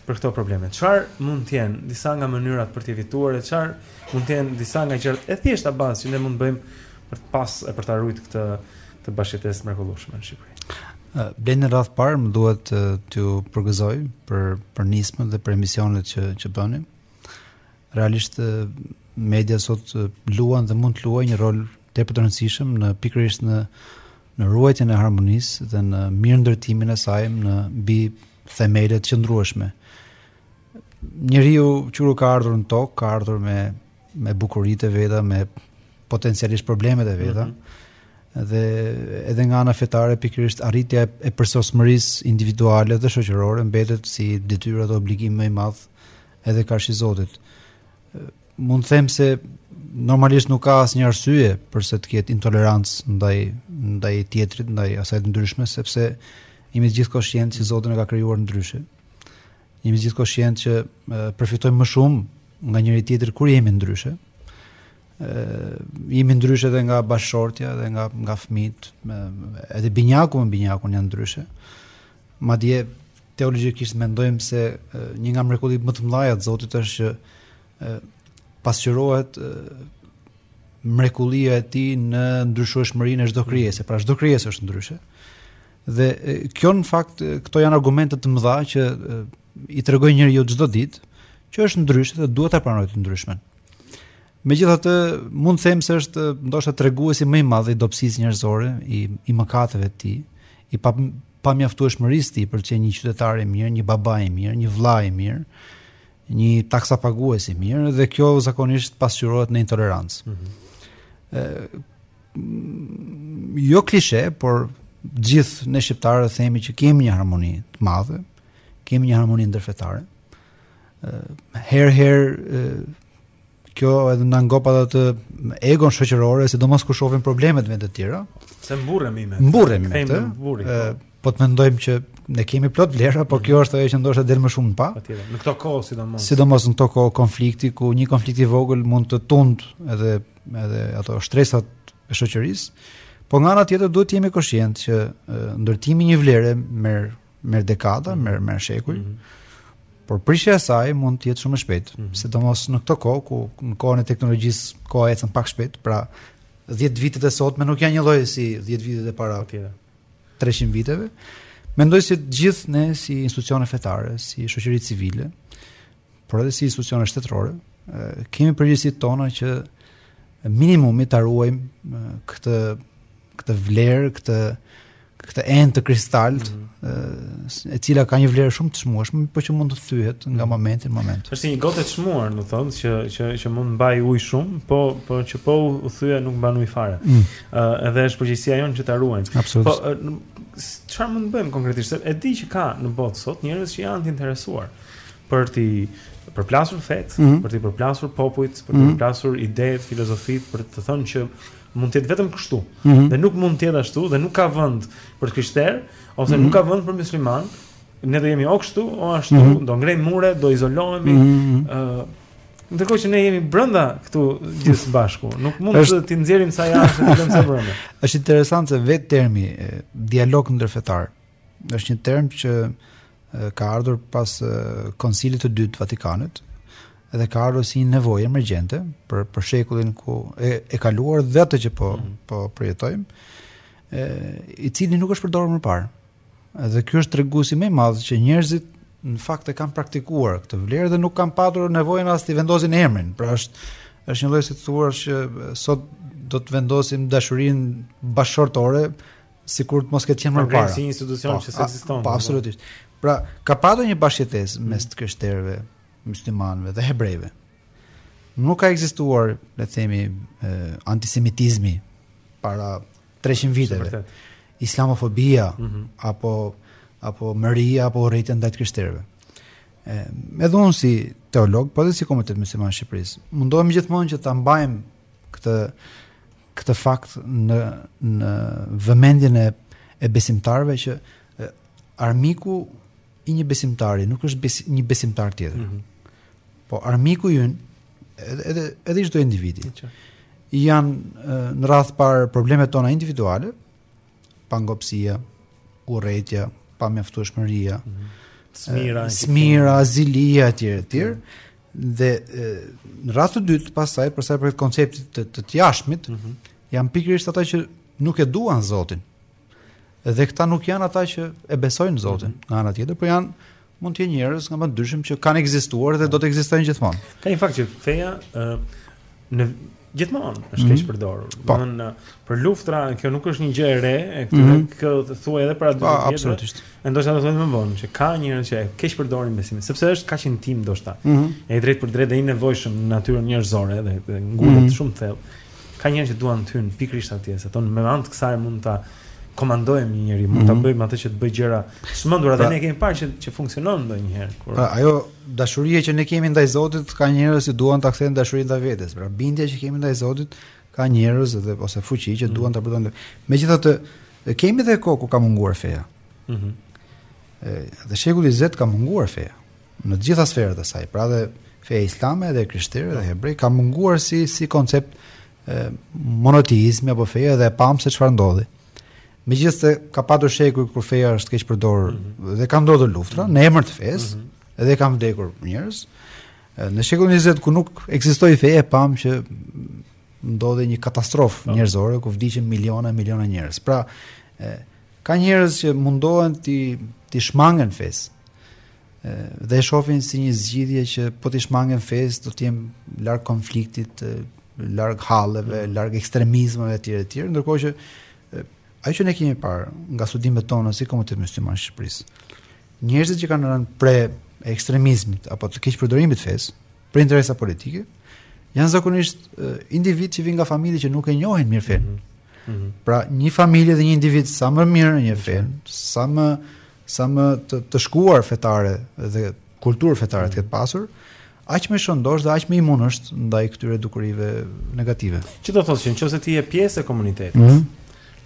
për këto probleme. Çfarë mund të jenë disa nga mënyrat për të evituar e çfarë mund të jenë disa nga gjërat e thjeshta bazë që ne mund të bëjmë për të pas e për ta ruajtur këtë këtë bashkëjetesë të mrekullueshme në Shqipëri. Blenë në radhë parë, më duhet t'ju përgëzoj për, për nismën dhe për emisionet që, që bëni. Realisht, media sot luan dhe mund të luajë një rol tepër të rëndësishëm në pikërisht në në ruajtjen e harmonisë dhe në mirëndërtimin e saj në mbi themele të qëndrueshme. Njeriu që kur ka ardhur në tokë, ka ardhur me me bukuritë e veta, me potencialisht problemet e veta. Mm -hmm dhe edhe nga ana fetare pikërisht arritja e përsosmërisë individuale dhe shoqërore mbetet si detyrë dhe obligim më i madh edhe karshi Zotit. Mund të them se normalisht nuk ka asnjë arsye përse të ketë intolerancë ndaj ndaj tjetrit, ndaj asaj të ndryshme, sepse jemi të gjithë koshient që Zoti na ka krijuar ndryshe. Jemi të gjithë koshient që përfitojmë më shumë nga njëri tjetri kur jemi ndryshe. ë jemi ndryshe edhe nga bashkëshortja dhe nga nga fëmijët, edhe binjaku me binjakun janë ndryshe. Madje teologjikisht mendojmë se një nga mrekullitë më të mëdha të Zotit është që pasqyrohet mrekullia e tij në ndryshueshmërinë e çdo krijese. Pra çdo krijesë është ndryshe. Dhe kjo në fakt këto janë argumente të mëdha që i tregojnë njeriut çdo ditë që është ndryshe dhe duhet ta pranojë të ndryshmen. Megjithatë, mund të them se është ndoshta treguesi më i madh i dobësisë njerëzore, i i mëkateve të tij, i pa pa mjaftueshmërisë të tij për të qenë një qytetar i mirë, një baba i mirë, një vëlla i mirë, një taksapagues i mirë dhe kjo zakonisht pasqyrohet në intolerancë. Mm -hmm. Jo klishe, por gjithë ne shqiptarët themi që kemi një harmoni të madhe, kemi një harmoni ndërfetare. Herë herë Kjo edhe na ngop atë egon shoqërore, sidomos kur shohim problemet në vende të tjera. Se mburremi me të. Mburremi me të. Po. po të mendojmë që ne kemi plot vlera, por kjo mhm. është ajo që ndoshta del më shumë në pah. Patjetër. Në këto kohë sidomos. Sidomos në këto kohë konflikti ku një konflikt i vogël mund të tund edhe edhe ato shtresat e shoqërisë. Po nga ana tjetër duhet të jemi koshientë që ndërtimi i një vlere me merr dekada, mm. merr merr shekuj. Mm -hmm. Por prishja e saj mund të jetë shumë më e shpejtë, mm -hmm. sidomos në këtë kohë ku në kohën e teknologjisë koha ecën pak shpejt, pra 10 vitet e sotme nuk janë njëlloj si 10 vitet e para. Patjetër. 300 viteve. Mendoj se si të gjithë ne si institucione fetare, si shoqëri civile, por edhe si institucione shtetërore, kemi përgjegjësitë tona që minimumi ta ruajmë këtë këtë vlerë, këtë këtë enë të kristaltë, mm -hmm. e cila ka një vlerë shumë të çmueshme, por që mund të thyhet nga mhm. momenti në moment. Është një gotë e çmuar, do thonë, që që që mund të mbajë ujë shumë, po po që po u thye nuk mban ujë fare. Ëh, mm. uh, edhe është përgjegjësia jonë që ta ruajmë. Absolut. Po çfarë mund të bëjmë konkretisht? E di që ka në botë sot njerëz që janë të interesuar. për t'i përplasur fetë, mm -hmm. për t'i përplasur popujt, për t'i mm -hmm. përplasur idetë, filozofitë, për të thënë që mund të jetë vetëm kështu. Mm -hmm. Dhe nuk mund të jetë ashtu dhe nuk ka vend për krishterë ose mm -hmm. nuk ka vend për musliman. Ne do jemi o kështu, o ashtu, mm -hmm. do ngrejmë mure, do izolohemi. Mm -hmm. uh, Ndërkohë që ne jemi brenda këtu gjithë së bashku, nuk mund të t'i nxjerrim sa jashtë të lëmë sa brenda. Është interesant se vetë termi dialog ndërfetar Është një term që ka ardhur pas Koncilit të Dytë të Vatikanit dhe ka ardhur si një nevojë emergjente për për shekullin ku e, e kaluar dhe atë që po mm. po përjetojmë, ë i cili nuk është përdorur më parë. Dhe ky është treguesi më i madh që njerëzit në fakt e kanë praktikuar këtë vlerë dhe nuk kanë patur nevojën as t'i vendosin emrin. Pra është është njëlloj si të thua që sot do të vendosim dashurinë bashkëshortore sikur të mos ketë qenë më parë. Si një institucion po, që s'ekziston. Po, po absolutisht. Pra, ka patur një bashkëjetesë mm. mes të krishterëve, muslimanëve dhe hebrejve. Nuk ka ekzistuar, le të themi, antisemitizmi para 300 viteve. Islamofobia mm -hmm. apo apo mëria apo urrejtja ndaj të krishterëve. Edhe unë si teolog, po edhe si komunitet musliman i Shqipërisë, mundohemi gjithmonë që ta mbajmë këtë këtë fakt në në vëmendjen e e besimtarëve që armiku i një besimtari nuk është bes, një besimtar tjetër. Mm -hmm. Po armiku ynë edhe i çdo individi. Janë në radhë të parë problemet tona individuale, pangopësia, urrejtja, pamjaftueshmëria, smira, smira, zilia etj etj. Dhe në radhë të dytë pastaj për sa i përket konceptit të të, të jashtmit, mm -hmm. janë pikërisht ata që nuk e duan Zotin. Dhe këta nuk janë ata që e besojnë Zotin, mm -hmm. nga ana tjetër, por janë Mund të jenë njerëz nga më të ndryshëm që kanë ekzistuar dhe do të ekzistojnë gjithmonë. Ka një fakt që feja ë në gjithmonë është keqpërdorur mhm. Po. Domthonë për luftra, kjo nuk është një gjë e re, e këtë mhm. kjo të thuaj edhe para dy vjetëve. Po, absolutisht. Ndoshta do të thonë më vonë që ka njerëz që e keqpërdorin besimin, sepse është kaq intim ndoshta. Është mhm. drejtpërdrejt dhe i nevojshëm në natyrën njerëzore dhe ngulet shumë thellë. Ka njerëz që duan të hyjnë pikërisht atje, se thonë me anë të kësaj mund ta komandojmë një njeri, mund ta mhm. bëjmë atë që të bëjë gjëra të çmendura dhe pra- ne kemi parë që që funksionon ndonjëherë. Kur... Pra ajo dashuria që ne kemi ndaj Zotit ka njerëz që duan ta kthejnë dashurinë ndaj vetes. Pra bindja që kemi ndaj Zotit ka njerëz edhe ose fuqi që duan ta mhm. përdorin. Megjithatë kemi edhe kohë ku ka munguar feja. Mhm. Ëh dhe shekulli 20 ka munguar feja. në të gjitha sferat e saj, pra dhe feja islame dhe krishterë dhe hebrej ka munguar si si koncept e, monoteizmi apo feja dhe e pamë se çfarë ndodhi. Megjithëse ka patur shekuj kur feja është keqpërdorur mm -hmm. dhe kanë ndodhur luftra mm -hmm. në emër të fesë mm -hmm. dhe kanë vdekur njerëz. Në shekullin 20 ku nuk ekzistoi feja e pamë që ndodhi një katastrofë po. njerëzore ku vdiqën miliona e miliona njerëz. Pra, e, ka njerëz që mundohen t'i t'i shmangen fesë dhe e shohin si një zgjidhje që po t'i shmangem fesë, do të jem larg konfliktit, larg halleve, mm. larg ekstremizmave etj etj, ndërkohë që ajo që ne kemi parë nga studimet tona si komunitet musliman i Shqipërisë, njerëzit që kanë rënë pre ekstremizmit apo të keqpërdorimit të fesë për interesa politike, janë zakonisht individë që vijnë nga familje që nuk e njohin mirë fenë. Mm -hmm. Pra, një familje dhe një individ sa më mirë njeh fenë, sa më sa më të, të shkuar fetare dhe kulturë fetare të ketë pasur, aq më i shëndoshë dhe aq më imun është ndaj këtyre dukurive negative. Që do thotë që nëse ti je pjesë e komunitetit, mm -hmm.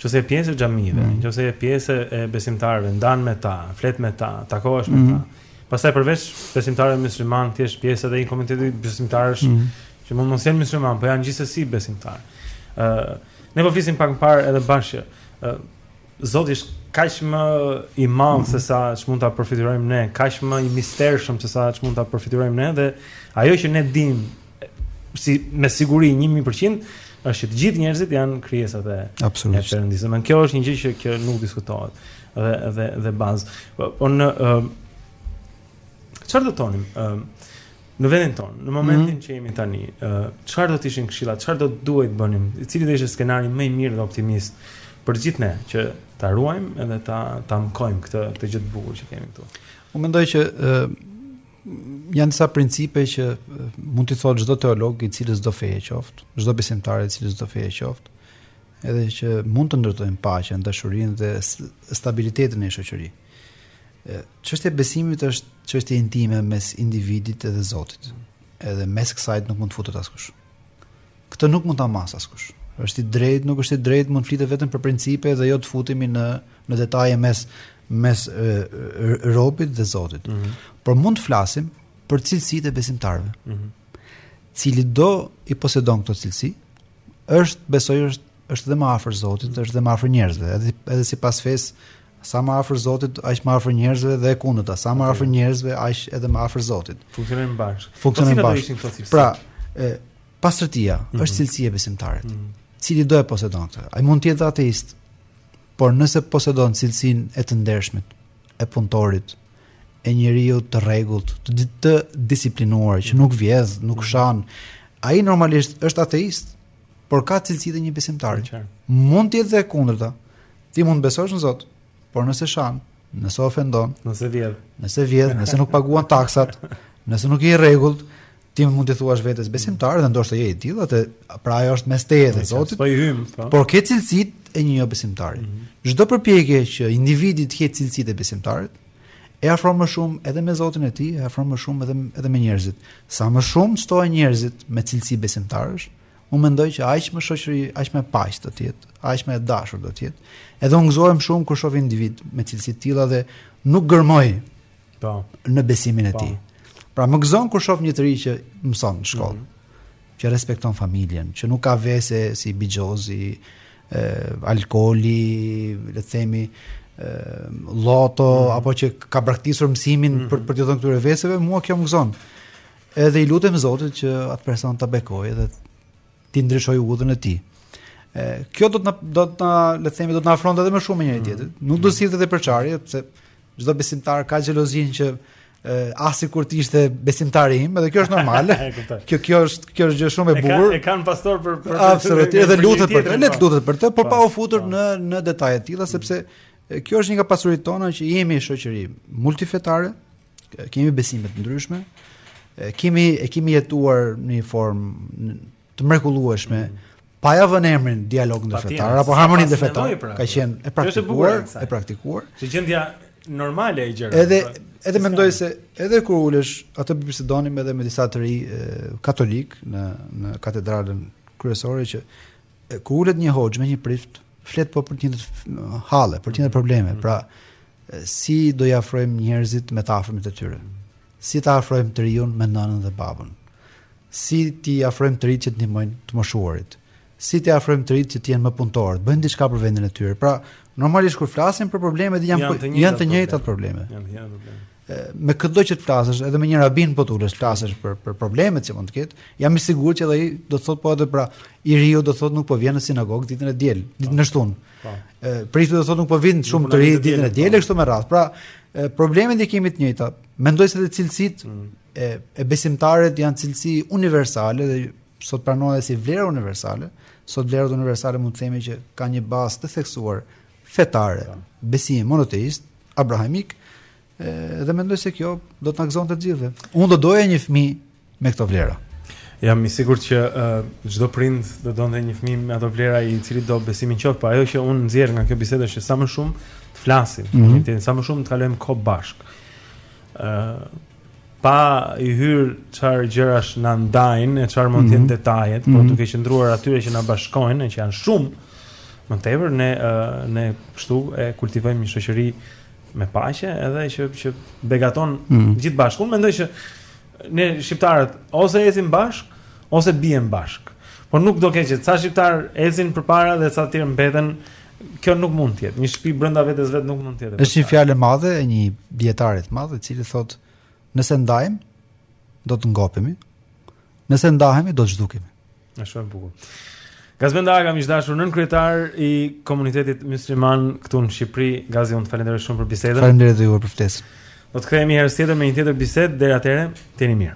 nëse je pjesë e xhamive, mm -hmm. nëse je pjesë e besimtarëve, ndan me ta, flet me ta, takohesh mm -hmm. me ta. Mhm. Pastaj përveç besimtarëve muslimanë, ti je pjesë edhe e një komuniteti besimtarësh mm -hmm. që mund mos jenë muslimanë, por janë gjithsesi besimtarë. Ë, uh, ne po flisnim pak më parë edhe bashkë. Ë, uh, Zoti është kaq më i madh se sa ç'mund ta përfytyrojmë ne, kaq më i mistershëm se sa ç'mund ta përfytyrojmë ne dhe ajo që ne dimë si me siguri 1000% është që të gjithë njerëzit janë krijesat e Absolutisht. Perëndisë. Në kjo është një gjë që kjo nuk diskutohet dhe dhe dhe bazë. Po, po në ë çfarë do thonim? Ë Në vendin tonë, në momentin mm. që jemi tani, çfarë uh, do të ishin këshillat? Çfarë do të duhej të bënim? I cili do ishte skenari më i mirë dhe optimist për gjithë ne që ta ruajmë edhe ta ta mëkojmë këtë këtë gjë të bukur që kemi këtu? Unë mendoj që uh, janë disa principe që mund t'i thotë çdo teolog i cilësdo feje qoftë, çdo besimtar i cilësdo feje qoftë, edhe që mund të ndërtojnë paqen, dashurinë dhe stabilitetin e shoqërisë. Çështja e besimit është çështje intime mes individit dhe Zotit. Edhe mes kësaj nuk mund të futet askush. Këtë nuk mund ta masë askush. Është i drejtë, nuk është i drejtë, mund të flitet vetëm për principe dhe jo të futemi në në detaje mes mes robit dhe Zotit. Mm -hmm. Por mund të flasim për cilësitë e besimtarëve. Mm -hmm. Cilido i posedon këto cilësi, është besoj është është dhe më afër Zotit, është dhe më afër njerëzve, edhe edhe sipas fesë Sa më afër Zotit, aq më afër njerëzve dhe e kundërta. Sa më afër njerëzve, aq edhe më afër Zotit. Funksionojnë bashkë. Funksionojnë bashkë. Po si pra, ë pastërtia mm -hmm. është cilësi e besimtarit. Mm -hmm. Cilido e posedon këtë. Ai mund të jetë ateist, por nëse posedon cilësinë e të ndershmit, e punëtorit, e njeriut të rregullt, të, të disiplinuar, që nuk vjedh, nuk mhm. shan, ai normalisht është ateist, por ka cilësi të një besimtari. Mund të jetë e kundërta. Ti mund të besosh në Zot, por nëse shan, nëse ofendon, nëse vjedh, nëse vjedh, nëse nuk paguan taksat, nëse nuk je i rregullt, ti mund t'i thuash vetes besimtar dhe ndoshta je i tillë atë pra ajo është mes teje dhe Zotit. S'po i hyjmë, po. Por ke cilësitë e një jobesimtari. Mhm. Çdo mm -hmm. përpjekje që individi të ketë cilësitë e besimtarit e afron më shumë edhe me Zotin e tij, e afron më shumë edhe edhe me njerëzit. Sa më shumë shtohen njerëzit me cilësi besimtarësh, Unë mendoj që aq më shoqëria, aq më paqe do të jetë, aq më e dashur do të jetë. Edhe unë gëzohem shumë kur shoh individë me cilësi të tilla dhe nuk gërmoj po në besimin e po. tij. Pra më gëzon kur shoh një të ri që mëson në shkollë, mm -hmm. që respekton familjen, që nuk ka vese si bixhozi, ë alkooli, le të themi, ë loto mm -hmm. apo që ka braktisur mësimin mm -hmm. për për t'u dhënë këtyre veseve, mua kjo më gëzon. Edhe i lutem Zotit që atë person ta bekojë dhe t'i ndryshojë udhën e tij. Kjo do të na do të na le të themi do të na afronte edhe më shumë me njëri mm. tjetrin. Mm. Nuk do të sillte përçarje, sepse çdo besimtar ka xhelozinë që ah sikur të ishte besimtari im, edhe kjo është normale. kjo kjo është kjo është gjë shumë e bukur. E ka një pastor për për absolutisht edhe lutet për të, le të po. lutet për të, por pa po, u futur po. në në detaje të tilla sepse kjo është një nga pasuritë tona që jemi shoqëri multifetare, Kemi besime të ndryshme. Kemi e kemi jetuar në një formë të mrekullueshme. Mm -hmm pa ia vënë emrin dialog ndërfetar apo harmoni ndërfetar pra. ka qenë e praktikuar e praktikuar si gjendja normale e gjërave edhe pra, edhe mendoj se edhe kur uleshim të bisedonim edhe me disa të rinj katolikë në në katedralen kryesore që Kur ulet një hoxhë me një prift, flet po për të njëjtat halle, për të njëjtat probleme. Pra, si do i afrojmë njerëzit me të afërmit e tyre? Si ta afrojmë të riun me nënën dhe babën? Si t'i afrojmë të rinjtë që të ndihmojnë të moshuarit? Si t'i afrojmë të rinjtë që të jenë më punëtorë, të bëjnë diçka për vendin e tyre? Pra, normalisht kur flasim për probleme, janë janë të njëjtat probleme. Janë të njëjtat probleme. me këdo që të flasësh, edhe me një rabin po të ulesh, të flasësh për për problemet që mund të ketë. Jam i sigurt që edhe ai do të thotë po edhe pra i riu do të thotë nuk po vjen në sinagogë ditën e diel, ditën e po. shtunë. Po. Ë prifti do të thotë nuk po vijnë shumë të rinj ditën e diel po. kështu me radhë. Pra problemet i kemi të njëjta. Mendoj se të cilësitë mm. e, e besimtarit janë cilësi universale dhe sot pranohen si vlera universale. Sot vlerat universale mund të themi që kanë një bazë të theksuar fetare, besimi monoteist, abrahamik, dhe mendoj se kjo do të na gëzonte të gjithëve. Unë do doja një fëmijë me këto vlera. Jam i sigurt që çdo uh, prind do donte një fëmijë me ato vlera i cilitdo besimi qoftë, por ajo që unë nxjerr nga kjo bisedë është sa më shumë të flasim, mm -hmm. sa më shumë të kalojmë kohë bashkë. ë uh, Pa i hyrë çfarë gjërash na ndajnë e çfarë mund të jenë mhm. detajet, por mhm. duke qëndruar atyre që na bashkojnë, që janë shumë më tepër ne ne kështu e kultivojmë një shoqëri me paqe edhe që që begaton mhm. gjithë bashkë. Unë mendoj që ne shqiptarët ose ecim bashkë ose biem bashkë. Por nuk do ketë ca shqiptarë ecin përpara dhe ca të tjerë mbeten Kjo nuk mund të jetë. Një shtëpi brenda vetes vet nuk mund të jetë. Është një fjalë e madhe e një dietari të madh, i cili thotë, nëse ndajmë, do të ngopemi. Nëse ndahemi, do të zhdukemi. Është shumë bukur. Gazmend Aga, miq të dashur nënkryetar i komunitetit musliman këtu në Shqipëri. Gazi, unë të falenderoj shumë për bisedën. Faleminderit ju për ftesën. Do të kthehemi herë tjetër me një tjetër bisedë deri atëherë. Jini mirë.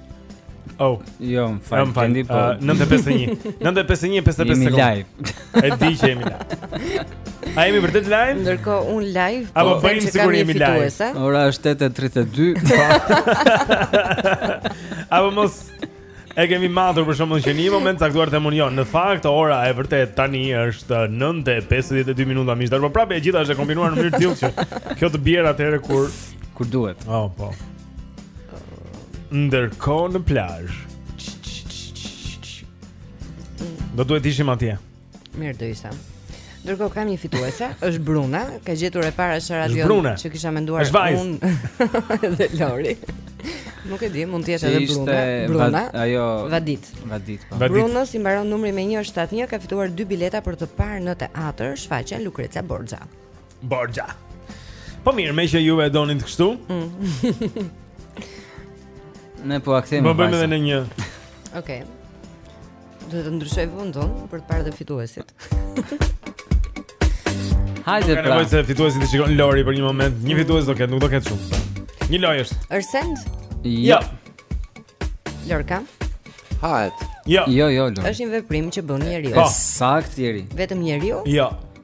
Oh, jo, më fal. Më fal. Po. Uh, 951. 951 55 sekonda. Live. E di që jemi live. A jemi vërtet live? Ndërkohë un live. Apo bëjmë sikur jemi live. Fituese. Ora është 8:32. Apo mos e kemi matur për shembull që në një moment të caktuar të mund jo. Në fakt ora e vërtetë tani është 9:52 minuta më ish. Po prapë e gjitha është e kombinuar në mënyrë të tillë që kjo të bjerë atëherë kur kur duhet. Oh, po. Ndërkohë në plazh. Do duhej të ishim atje. Mirë do ishim. Ndërkohë kam një fituese, është Bruna, ka gjetur e para se radion që kisha menduar unë dhe Lori. Nuk e di, mund të jetë edhe Bruna. Bruna. Ajo Vadit. Vadit. Po. Bruna që i mbaron numri me 171 ka fituar dy bileta për të parë në teatr, shfaqjen Lucrezia Borgia. Borgja. Po mirë, meqë juve e donin të kështu. Mm. ne po kthehemi. Ne bëjmë edhe një. Okej. Okay. Duhet të ndryshoj vendin për të parë dhe fituesit. Hajde pra. Ne vëmë se fituesin e shikon Lori për një moment. Një fitues do ketë, nuk do ketë shumë. Një lojë është. Ersend? Jo. Ja. Lorka. Hahet. Jo. Jo, jo, Lorka. Është një veprim që bën njeriu. Po, saktë njeriu. Vetëm njeriu? Jo.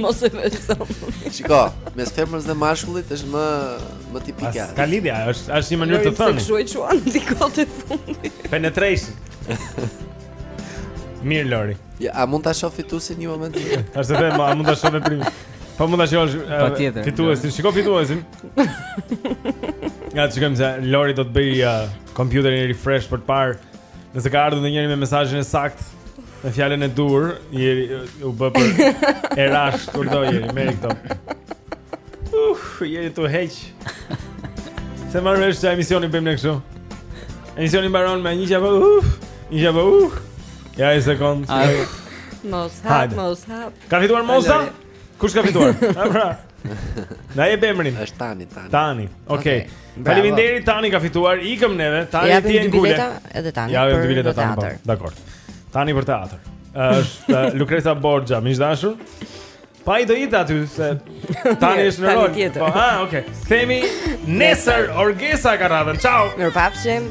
Mos e vërsa. Shiko, mes femrës dhe mashkullit është më më tipike. Ka lidhje, është është një mënyrë të thëni. Seksual e çuan ti kot e fundit. Penetration. Mirë Lori. Ja, a mund ta shoh fituesin një moment? Është të them, a mund ta shoh me prim? Po mund ta shoh fituesin. Shiko fituesin. Ja, shikojmë se Lori do të bëjë uh, kompjuterin refresh për të parë nëse ka ardhur ndonjëri me mesazhin e saktë. Në fjalën e duhur, jeri, u bë për e rash, kur do jeri, me e këto. Uh, jeri të heq. S'e marr vesh që emisioni bëjmë në kështu. Emisioni mbaron me një qapë, uh, një qapë, uh. Ja, një sekondë. Mos hap, mos hap. Ka fituar Mosa? Kush ka fituar? Ha pra. Na jep emrin. Është tani, tani. Tani. Okej. Okay. Faleminderit tani ka fituar. Ikëm neve. Tani ja, ti e ngule. Ja, edhe tani. Ja, vetëm bileta tani. Po. Dakord. Tani për teatr. Është Lucrezia Borgia, miq të dashur. Pa i do i të aty se tani është në rol. Po, ha, okay. Themi nesër Orgesa ka radhën. Ciao. Mirpafshim.